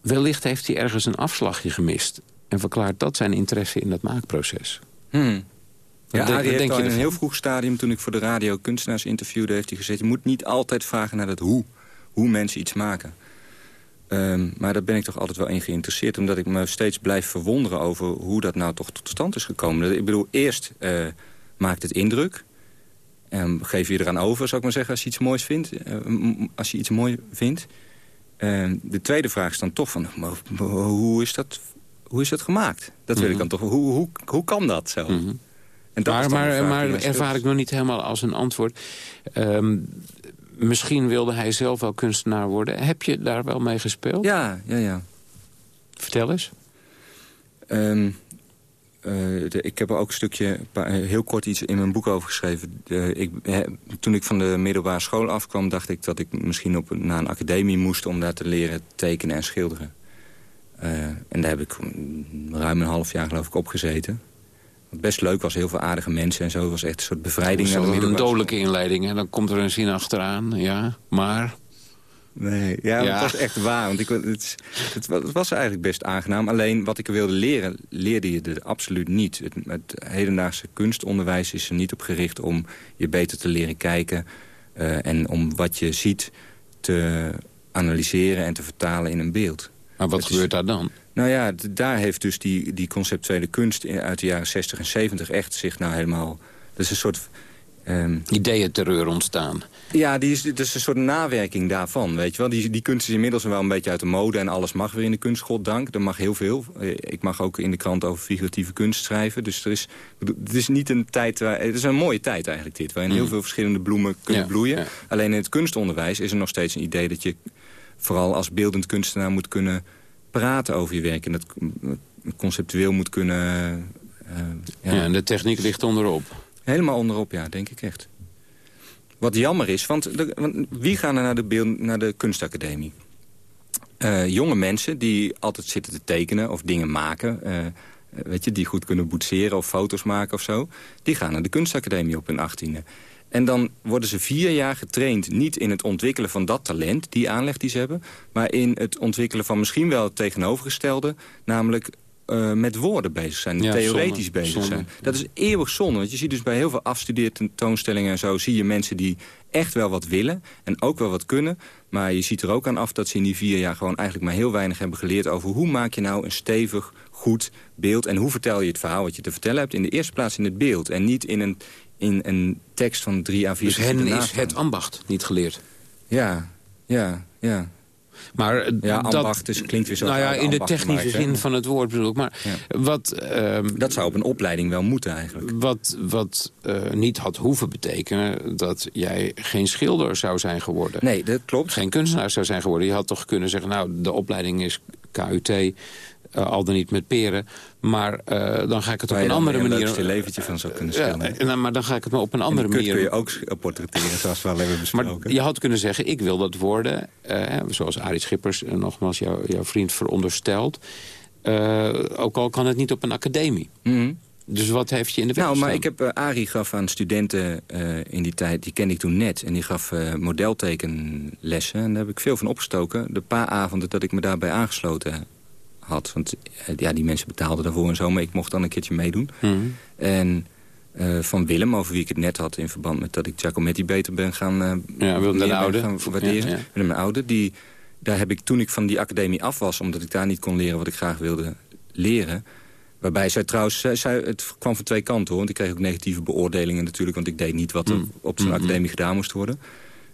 Speaker 6: wellicht heeft hij ergens een afslagje gemist... en verklaart dat zijn interesse in dat maakproces.
Speaker 7: Hmm. Ja,
Speaker 6: denk-
Speaker 7: Arie
Speaker 6: wat
Speaker 7: heeft
Speaker 6: denk
Speaker 7: al
Speaker 6: je
Speaker 7: in een
Speaker 6: ervan?
Speaker 7: heel vroeg stadium... toen ik voor de radio kunstenaars interviewde, heeft hij gezegd... je moet niet altijd vragen naar dat hoe. Hoe mensen iets maken. Ehm, maar daar ben ik toch altijd wel in geïnteresseerd... omdat ik me steeds blijf verwonderen over hoe dat nou toch tot stand is gekomen. Ik bedoel, eerst eh, maakt het indruk... En geef je eraan over, zou ik maar zeggen, als je iets moois vindt. eh, als je iets mooi vindt. Ehm, de tweede vraag is dan toch van, hoe is dat, hoe is dat gemaakt? Dat wil ik dan toch, hoe, hoe, hoe kan dat zo? En dat
Speaker 6: maar maar, maar ervaar ik nog niet helemaal als een antwoord. Ehm, misschien wilde hij zelf wel kunstenaar worden. Heb je daar wel mee gespeeld?
Speaker 7: Ja, ja, ja.
Speaker 6: Vertel eens.
Speaker 7: Ehm, eh, de- ik heb er ook een stukje, heel kort iets in mijn boek over geschreven. De- ik, toen ik van de middelbare school afkwam, dacht ik dat ik misschien op, naar een academie moest... om daar te leren tekenen en schilderen. Eh, en daar heb ik mm, ruim een half jaar geloof ik op gezeten. Wat best leuk was, heel veel aardige mensen en zo. Het was echt een soort bevrijding.
Speaker 6: Dat
Speaker 7: de
Speaker 6: wel een dodelijke inleiding. En dan komt er een zin achteraan. Ja, maar...
Speaker 7: Nee, ja,
Speaker 6: Ja.
Speaker 7: het was echt waar. Want ik, het, het, het was eigenlijk best aangenaam. Alleen wat ik wilde leren, leerde je er absoluut niet. Het, het hedendaagse kunstonderwijs is er niet op gericht om je beter te leren kijken... eh, en om wat je ziet te analyseren en te vertalen in een beeld.
Speaker 6: Maar wat
Speaker 7: is-
Speaker 6: gebeurt daar dan?
Speaker 7: Nou ja, daar heeft dus die, die conceptuele kunst uit de jaren 60 en 70 echt zich nou helemaal... Dat is een soort... ehm,
Speaker 6: Ideeënterreur ontstaan.
Speaker 7: ja, die is, dat is een soort nawerking daarvan, weet je wel. Die, die kunst is inmiddels wel een beetje uit de mode... en alles mag weer in de kunst, goddank. Er mag heel veel. Eh, Ik mag ook in de krant over figuratieve kunst schrijven. Dus er is, het is niet een tijd... Waar, het is een mooie tijd eigenlijk dit... waarin heel veel verschillende bloemen kunnen
Speaker 6: Ja,
Speaker 7: bloeien.
Speaker 6: ja.
Speaker 7: Alleen in het kunstonderwijs is er nog steeds een idee... dat je vooral als beeldend kunstenaar moet kunnen praten over je werk... en dat conceptueel moet kunnen... eh,
Speaker 6: Ja. en de techniek ligt onderop.
Speaker 7: Helemaal onderop, ja, denk ik echt. Wat jammer is, want, de- want wie gaan er naar de, beeld, naar de kunstacademie? eh, jonge mensen die altijd zitten te tekenen of dingen maken... eh, weet je, die goed kunnen boetseren of foto's maken of zo... die gaan naar de kunstacademie op hun achttiende. En dan worden ze vier jaar getraind... niet in het ontwikkelen van dat talent, die aanleg die ze hebben... maar in het ontwikkelen van misschien wel het tegenovergestelde... namelijk eh, met woorden bezig zijn,
Speaker 6: Ja,
Speaker 7: theoretisch bezig zijn. Dat is eeuwig zonde, want je ziet dus bij heel veel afstudeerde tentoonstellingen... en zo zie je mensen die echt wel wat willen en ook wel wat kunnen... maar je ziet er ook aan af dat ze in die vier jaar gewoon eigenlijk maar heel weinig hebben geleerd... over hoe maak je nou een stevig, goed beeld en hoe vertel je het verhaal wat je te vertellen hebt... in de eerste plaats in het beeld en niet in een, in een tekst van drie à vier
Speaker 6: Dus hen is het ambacht niet geleerd.
Speaker 7: Ja, ja, ja.
Speaker 6: Maar eh,
Speaker 7: Ja,
Speaker 6: dat,
Speaker 7: ambacht is, klinkt weer zo
Speaker 6: Nou ja, in de technische zin van het woord bedoel ik. Maar wat, ehm,
Speaker 7: Dat zou op een opleiding wel moeten eigenlijk.
Speaker 6: wat, wat eh, niet had hoeven betekenen dat jij geen schilder zou zijn geworden.
Speaker 7: Nee, dat klopt.
Speaker 6: Geen kunstenaar zou zijn geworden. Je had toch kunnen zeggen, nou, de opleiding is KUT... eh, al dan niet met peren. Maar eh, dan ga ik het op
Speaker 7: je
Speaker 6: een andere
Speaker 7: een
Speaker 6: manier...
Speaker 7: leukste leventje van zou kunnen
Speaker 6: Ja,
Speaker 7: schilderen.
Speaker 6: en dan- maar dan ga ik het maar op een
Speaker 7: En
Speaker 6: andere manier...
Speaker 7: kun je ook portretteren, zoals we al hebben
Speaker 6: Maar
Speaker 7: besproken.
Speaker 6: je had kunnen zeggen, ik wil dat worden, eh, zoals Arie Schippers, eh, nogmaals jou, jouw vriend, veronderstelt. Ook al kan het niet op een academie.
Speaker 7: Mhm.
Speaker 6: Dus wat heeft je in de weg
Speaker 7: Nou, maar ik heb Arie gaf aan studenten in die tijd, die kende ik toen net. En die gaf eh, modeltekenlessen. En daar heb ik veel van opgestoken. De paar avonden dat ik me daarbij aangesloten had. Want eh, ja, die mensen betaalden daarvoor en zo. Maar ik mocht dan een keertje meedoen.
Speaker 6: Mhm.
Speaker 7: En eh, van Willem, over wie ik het net had... in verband met dat ik Giacometti beter ben gaan, eh
Speaker 6: Ja, Willem de Oude.
Speaker 7: gaan waarderen.
Speaker 6: Ja, ja.
Speaker 7: Willem de Oude, die, daar heb ik toen ik van die academie af was... omdat ik daar niet kon leren wat ik graag wilde leren... Waarbij zij trouwens, zij, zij- het kwam van twee kanten hoor. Want ik kreeg ook negatieve beoordelingen natuurlijk. Want ik deed niet wat er
Speaker 6: Mm.
Speaker 7: op zo'n academie gedaan moest worden.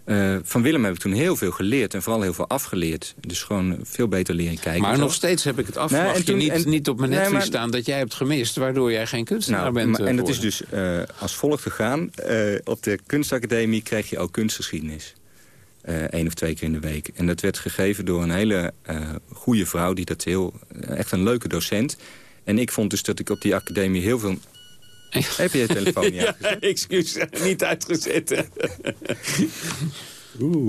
Speaker 7: Eh, van Willem heb ik toen heel veel geleerd. En vooral heel veel afgeleerd. Dus gewoon veel beter leren kijken.
Speaker 6: Maar nog steeds heb ik het
Speaker 7: Nee,
Speaker 6: afvlachtje
Speaker 7: en toen-
Speaker 6: niet,
Speaker 7: en-
Speaker 6: niet op mijn
Speaker 7: Nee,
Speaker 6: netvlies
Speaker 7: maar-
Speaker 6: staan... dat jij hebt gemist, waardoor jij geen kunstenaar
Speaker 7: Nou,
Speaker 6: bent
Speaker 7: maar-
Speaker 6: eh,
Speaker 7: en dat is dus eh, als volgt gegaan. Eh, op de kunstacademie kreeg je ook kunstgeschiedenis. Eén of twee keer in de week. En dat werd gegeven door een hele eh goede vrouw. Die dat heel, eh, echt een leuke docent. En ik vond dus dat ik op die academie heel veel... Heb je je telefoon niet uitgezet?
Speaker 6: excuus, niet uitgezet.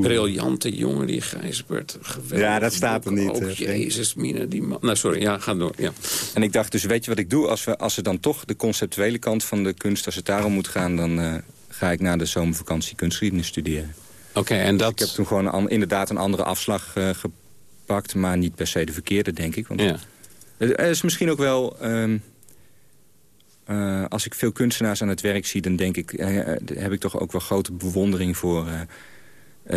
Speaker 6: Briljante jongen, die Gijsbert. Geweldig
Speaker 7: Ja, dat staat er niet,
Speaker 6: Oh, jezus, Mina, die man. Nou, sorry, ja, ga door. Ja.
Speaker 7: En ik dacht dus, weet je wat ik doe? Als, we, als ze dan toch de conceptuele kant van de kunst... als het daarom moet gaan, dan eh, ga ik na de zomervakantie kunstgeschiedenis studeren.
Speaker 6: Oké, en dat...
Speaker 7: Ik heb toen gewoon an- inderdaad een andere afslag eh, gepakt... maar niet per se de verkeerde, denk ik. Want
Speaker 6: Ja.
Speaker 7: Er is misschien ook wel... ehm, eh, als ik veel kunstenaars aan het werk zie... dan denk ik, eh, heb ik toch ook wel grote bewondering voor...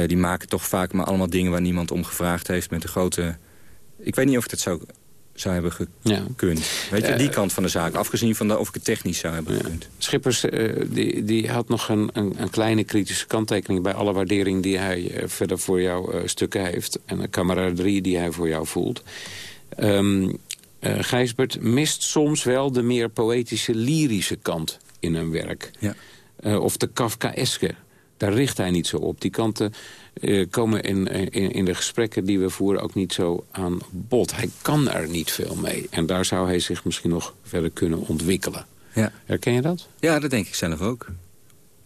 Speaker 7: die maken toch vaak maar allemaal dingen waar niemand om gevraagd heeft... met een grote... Ik weet niet of ik dat zou, zou hebben
Speaker 6: Ja.
Speaker 7: gekund. Weet je, die kant van de zaak. Afgezien van de, of ik het technisch zou hebben gekund.
Speaker 6: Schippers die, die had nog een, een, een kleine kritische kanttekening... bij alle waardering die hij verder voor jouw stukken heeft... en de camaraderie die hij voor jou voelt. Ehm eh, Gijsbert mist soms wel de meer poëtische, lyrische kant in een werk.
Speaker 7: Ja.
Speaker 6: Eh, of de Kafkaeske. Daar richt hij niet zo op. Die kanten eh, komen in, in, in de gesprekken die we voeren ook niet zo aan bod. Hij kan er niet veel mee. En daar zou hij zich misschien nog verder kunnen ontwikkelen.
Speaker 7: Ja.
Speaker 6: Herken je dat?
Speaker 7: ja, dat denk ik zelf ook.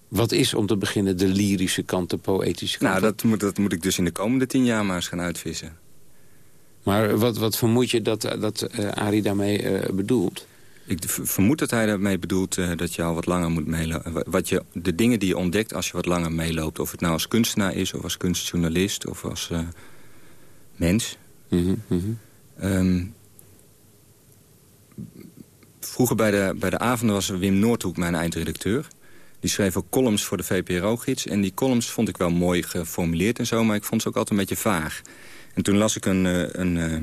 Speaker 6: Wat is om te beginnen de lyrische kant, de poëtische kant?
Speaker 7: Nou, dat moet, dat moet ik dus in de komende tien jaar maar eens gaan uitvissen.
Speaker 6: Maar wat, wat vermoed je dat, dat eh, Arie daarmee eh, bedoelt?
Speaker 7: Ik vermoed dat hij daarmee bedoelt eh, dat je al wat langer moet meelopen. Wat je, de dingen die je ontdekt als je wat langer meeloopt. Of het nou als kunstenaar is, of als kunstjournalist, of als mens.
Speaker 6: Mhm, mhm.
Speaker 7: Ehm, vroeger bij de, bij de avonden was Wim Noordhoek mijn eindredacteur. Die schreef ook columns voor de VPRO-gids. En die columns vond ik wel mooi geformuleerd en zo... maar ik vond ze ook altijd een beetje vaag. En toen las ik een, eh, een, eh,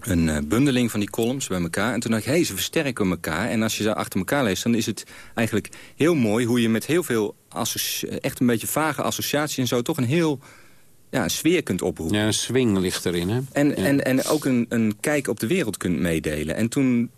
Speaker 7: een eh, bundeling van die columns bij elkaar. En toen dacht ik, hé, hey, ze versterken elkaar. En als je ze achter elkaar leest, dan is het eigenlijk heel mooi... hoe je met heel veel, echt een beetje vage associaties en zo... toch een heel ja, een sfeer kunt oproepen.
Speaker 6: Ja, een swing ligt erin, hè?
Speaker 7: En,
Speaker 6: Ja.
Speaker 7: en, en ook een, een kijk op de wereld kunt meedelen. En toen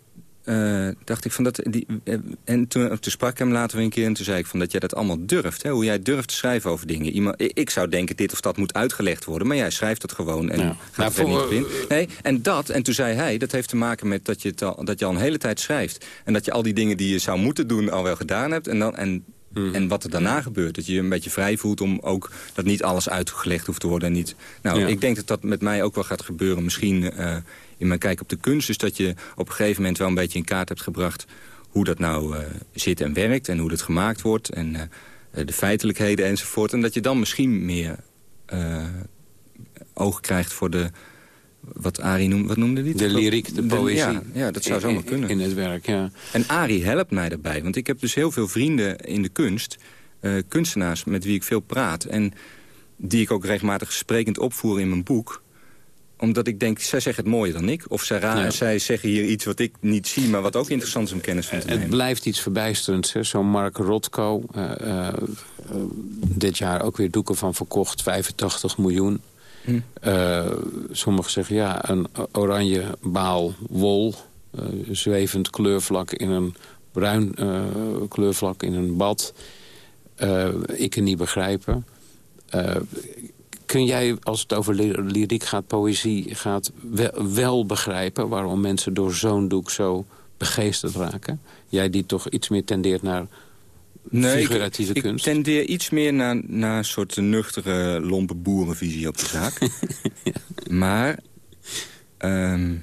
Speaker 7: eh, dacht ik van dat... Die, eh, en toen, toen sprak ik hem later weer een keer en toen zei ik van dat jij dat allemaal durft. Hè? Hoe jij durft te schrijven over dingen. Iemand, ik- zou denken dit of dat moet uitgelegd worden. Maar jij schrijft het gewoon en
Speaker 6: Ja.
Speaker 7: gaat
Speaker 6: Nou,
Speaker 7: er niet in. Nee, en dat, en toen zei hij, dat heeft te maken met dat je, al, dat je al een hele tijd schrijft. En dat je al die dingen die je zou moeten doen al wel gedaan hebt. En, dan, en
Speaker 6: Mhm.
Speaker 7: En wat er daarna gebeurt, dat je je een beetje vrij voelt... om ook dat niet alles uitgelegd hoeft te worden. En niet, nou,
Speaker 6: Ja.
Speaker 7: ik denk dat dat met mij ook wel gaat gebeuren. Misschien eh, in mijn kijk op de kunst. Dus dat je op een gegeven moment wel een beetje in kaart hebt gebracht... hoe dat nou eh, zit en werkt en hoe dat gemaakt wordt... en eh, de feitelijkheden enzovoort. En dat je dan misschien meer oog krijgt voor de... Wat Arie noemde, wat noemde die?
Speaker 6: De lyriek, de poëzie.
Speaker 7: ja, ja, dat zou zomaar kunnen.
Speaker 6: In het werk, ja.
Speaker 7: En Arie helpt mij daarbij. Want ik heb dus heel veel vrienden in de kunst. eh, kunstenaars met wie ik veel praat. En die ik ook regelmatig sprekend opvoer in mijn boek. Omdat ik denk, zij zeggen het mooier dan ik. Of zij,
Speaker 6: Ja.
Speaker 7: zij zeggen hier iets wat ik niet zie... maar wat ook interessant is om kennis van te
Speaker 6: Het
Speaker 7: nemen.
Speaker 6: blijft iets verbijsterends. Zo'n Mark Rotko. eh, eh, dit jaar ook weer doeken van verkocht. 85 miljoen. Eh, sommigen zeggen ja, een oranje baal wol. eh, zwevend kleurvlak in een bruin eh, kleurvlak in een bad. Ik kan niet begrijpen. Kun jij, als het over ly- lyriek gaat, poëzie gaat... wel begrijpen waarom mensen door zo'n doek zo begeesterd raken? Jij die toch iets meer tendeert naar
Speaker 7: Nee,
Speaker 6: figuratieve
Speaker 7: ik,
Speaker 6: kunst?
Speaker 7: Ik tendeer iets meer naar, naar een soort nuchtere, lompe boerenvisie op de zaak. Maar... ehm,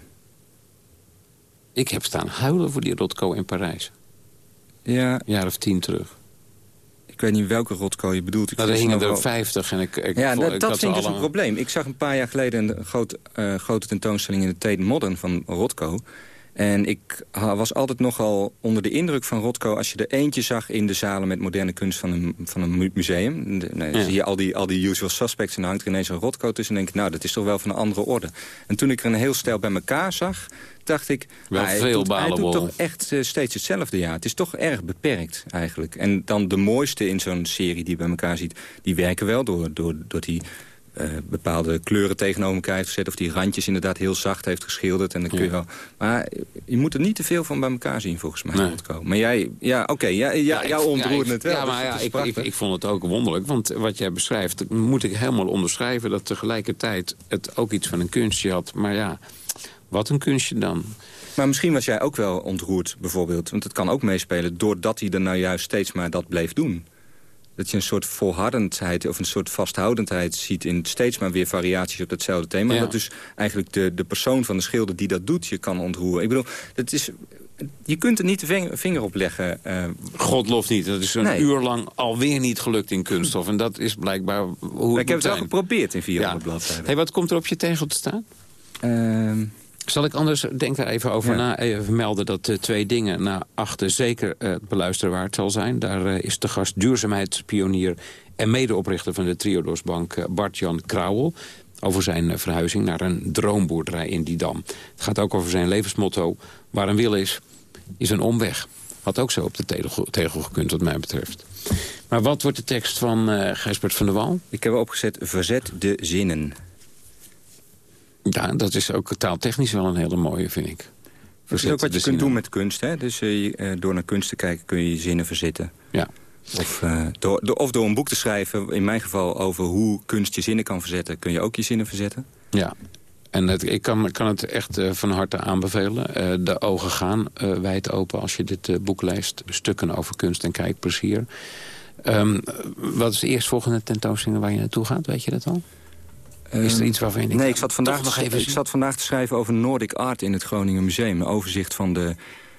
Speaker 6: Ik heb staan huilen voor die Rotko in Parijs.
Speaker 7: ja,
Speaker 6: Een jaar of tien terug.
Speaker 7: ik weet niet welke rotko je bedoelt. Ik
Speaker 6: Nou, er hingen er vijftig en ik, ik,
Speaker 7: Ja, dat,
Speaker 6: ik
Speaker 7: dat vind ik dus een probleem. Ik zag een paar jaar geleden een groot, eh, grote tentoonstelling in de Tate Modern van Rothko. En ik was altijd nogal onder de indruk van Rothko... als je er eentje zag in de zalen met moderne kunst van een, van een mu- museum. De- nee,
Speaker 6: Ja.
Speaker 7: zie je al die, al die usual suspects en dan hangt er ineens een Rothko tussen... en denk ik, nou, dat is toch wel van een andere orde. En toen ik er een heel stel bij elkaar zag, dacht ik...
Speaker 6: Wel
Speaker 7: hij
Speaker 6: veel
Speaker 7: doet, hij doet toch echt eh, steeds hetzelfde, ja. Het is toch erg beperkt, eigenlijk. En dan de mooiste in zo'n serie die je bij elkaar ziet... die werken wel door, door, door die eh, bepaalde kleuren tegenover elkaar heeft gezet... of die randjes inderdaad heel zacht heeft geschilderd. En dan kun je wel, maar je moet er niet te veel van bij elkaar zien, volgens mij.
Speaker 6: Nee.
Speaker 7: Maar jij, ja, oké, ja, ja, jou het wel.
Speaker 6: Ja,
Speaker 7: dus
Speaker 6: maar
Speaker 7: het
Speaker 6: ja, ik, ik, ik vond het ook wonderlijk. Want wat jij beschrijft, moet ik helemaal onderschrijven... dat tegelijkertijd het ook iets van een kunstje had. Maar ja, wat een kunstje dan.
Speaker 7: Maar misschien was jij ook wel ontroerd, bijvoorbeeld. Want het kan ook meespelen doordat hij er nou juist steeds maar dat bleef doen. Dat je een soort volhardendheid of een soort vasthoudendheid ziet... in steeds maar weer variaties op datzelfde thema.
Speaker 6: Ja.
Speaker 7: Dat dus eigenlijk de, de persoon van de schilder die dat doet... je kan ontroeren. Ik bedoel, dat is, je kunt er niet de ving- vinger op leggen. eh,
Speaker 6: God lof niet. Dat is een
Speaker 7: Nee.
Speaker 6: uur lang alweer niet gelukt in kunststof. En dat is blijkbaar hoe het
Speaker 7: ik heb het wel geprobeerd in 400
Speaker 6: Ja.
Speaker 7: bladzijden.
Speaker 6: Hey, wat komt er op je tegel te staan?
Speaker 7: Ehm,
Speaker 6: Zal ik anders, denk er even over
Speaker 7: Ja.
Speaker 6: na, even vermelden dat de twee dingen na achter zeker eh, het beluisteren waard zal zijn. Daar eh, is de gast duurzaamheidspionier en medeoprichter van de Triodosbank Bart-Jan Krauwel. Over zijn verhuizing naar een droomboerderij in Didam. Het gaat ook over zijn levensmotto. Waar een wil is, is een omweg. Had ook zo op de tegel, tegel gekund wat mij betreft. Maar wat wordt de tekst van Gijsbert van der Wal?
Speaker 7: ik heb opgezet verzet de zinnen.
Speaker 6: Ja, dat is ook taaltechnisch wel een hele mooie, vind ik.
Speaker 7: Dat is
Speaker 6: Verzet
Speaker 7: ook wat je kunt
Speaker 6: zinnen.
Speaker 7: doen met kunst. Hè? Dus eh, eh, door naar kunst te kijken kun je je zinnen verzetten.
Speaker 6: Ja.
Speaker 7: Of, eh, door, door, of door een boek te schrijven, in mijn geval over hoe kunst je zinnen kan verzetten... kun je ook je zinnen verzetten.
Speaker 6: Ja, en het, ik kan, kan het echt van harte aanbevelen. De ogen gaan wijd open als je dit boek leest. Stukken over kunst en kijkplezier. Ehm, wat is de eerstvolgende tentoonstelling waar je naartoe gaat? Weet je dat al? Is er
Speaker 7: Ehm,
Speaker 6: iets waarvan je denkt...
Speaker 7: Nee, ik zat, vandaag,
Speaker 6: nog even
Speaker 7: ik zat vandaag te schrijven over Nordic Art in het Groningen Museum. Een overzicht van de,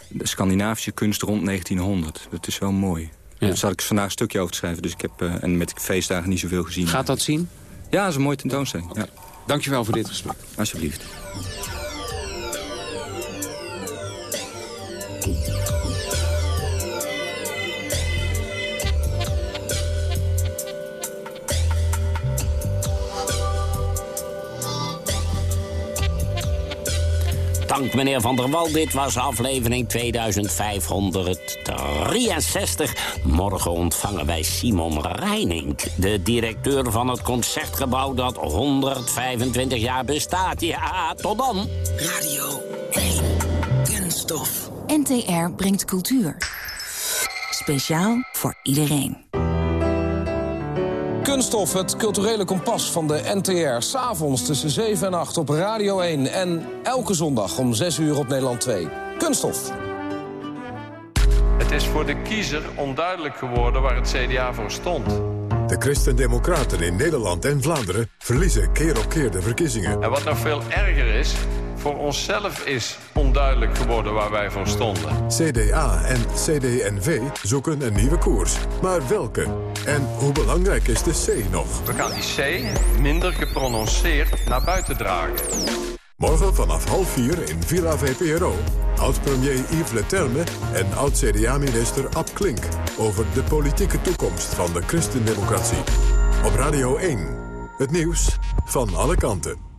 Speaker 7: de Scandinavische kunst rond 1900. Dat is wel mooi.
Speaker 6: Ja.
Speaker 7: Daar zat ik vandaag een stukje over te schrijven. Dus ik heb eh, en met feestdagen niet zoveel gezien.
Speaker 6: Gaat dat zien?
Speaker 7: Ja, dat is een mooie tentoonstelling. Ja,
Speaker 6: Dankjewel voor dit gesprek.
Speaker 7: alsjeblieft.
Speaker 5: Dank meneer Van der Wal. Dit was aflevering 2563. Morgen ontvangen wij Simon Reining, de directeur van het concertgebouw dat 125 jaar bestaat. Ja, tot dan.
Speaker 9: Radio 1. Kunststof.
Speaker 10: NTR brengt cultuur. Speciaal voor iedereen.
Speaker 11: Kunststof, het culturele kompas van de NTR. S'avonds tussen 7 en 8 op Radio 1. En elke zondag om 6 uur op Nederland 2. Kunststof.
Speaker 12: Het Het is voor de kiezer onduidelijk geworden waar het CDA voor stond.
Speaker 13: De Christen-Democraten in Nederland en Vlaanderen verliezen keer op keer de verkiezingen.
Speaker 12: En wat nog veel erger is, voor onszelf is onduidelijk geworden waar wij voor stonden.
Speaker 13: CDA en CD&V zoeken een nieuwe koers. Maar welke? En hoe belangrijk is de C nog?
Speaker 12: We gaan die C minder geprononceerd naar buiten dragen.
Speaker 13: Morgen vanaf half vier in Villa VPRO. Oud-premier Yves Leterme en oud-CDA-minister Ab Klink... over de politieke toekomst van de christendemocratie. Op Radio 1. Het nieuws van alle kanten.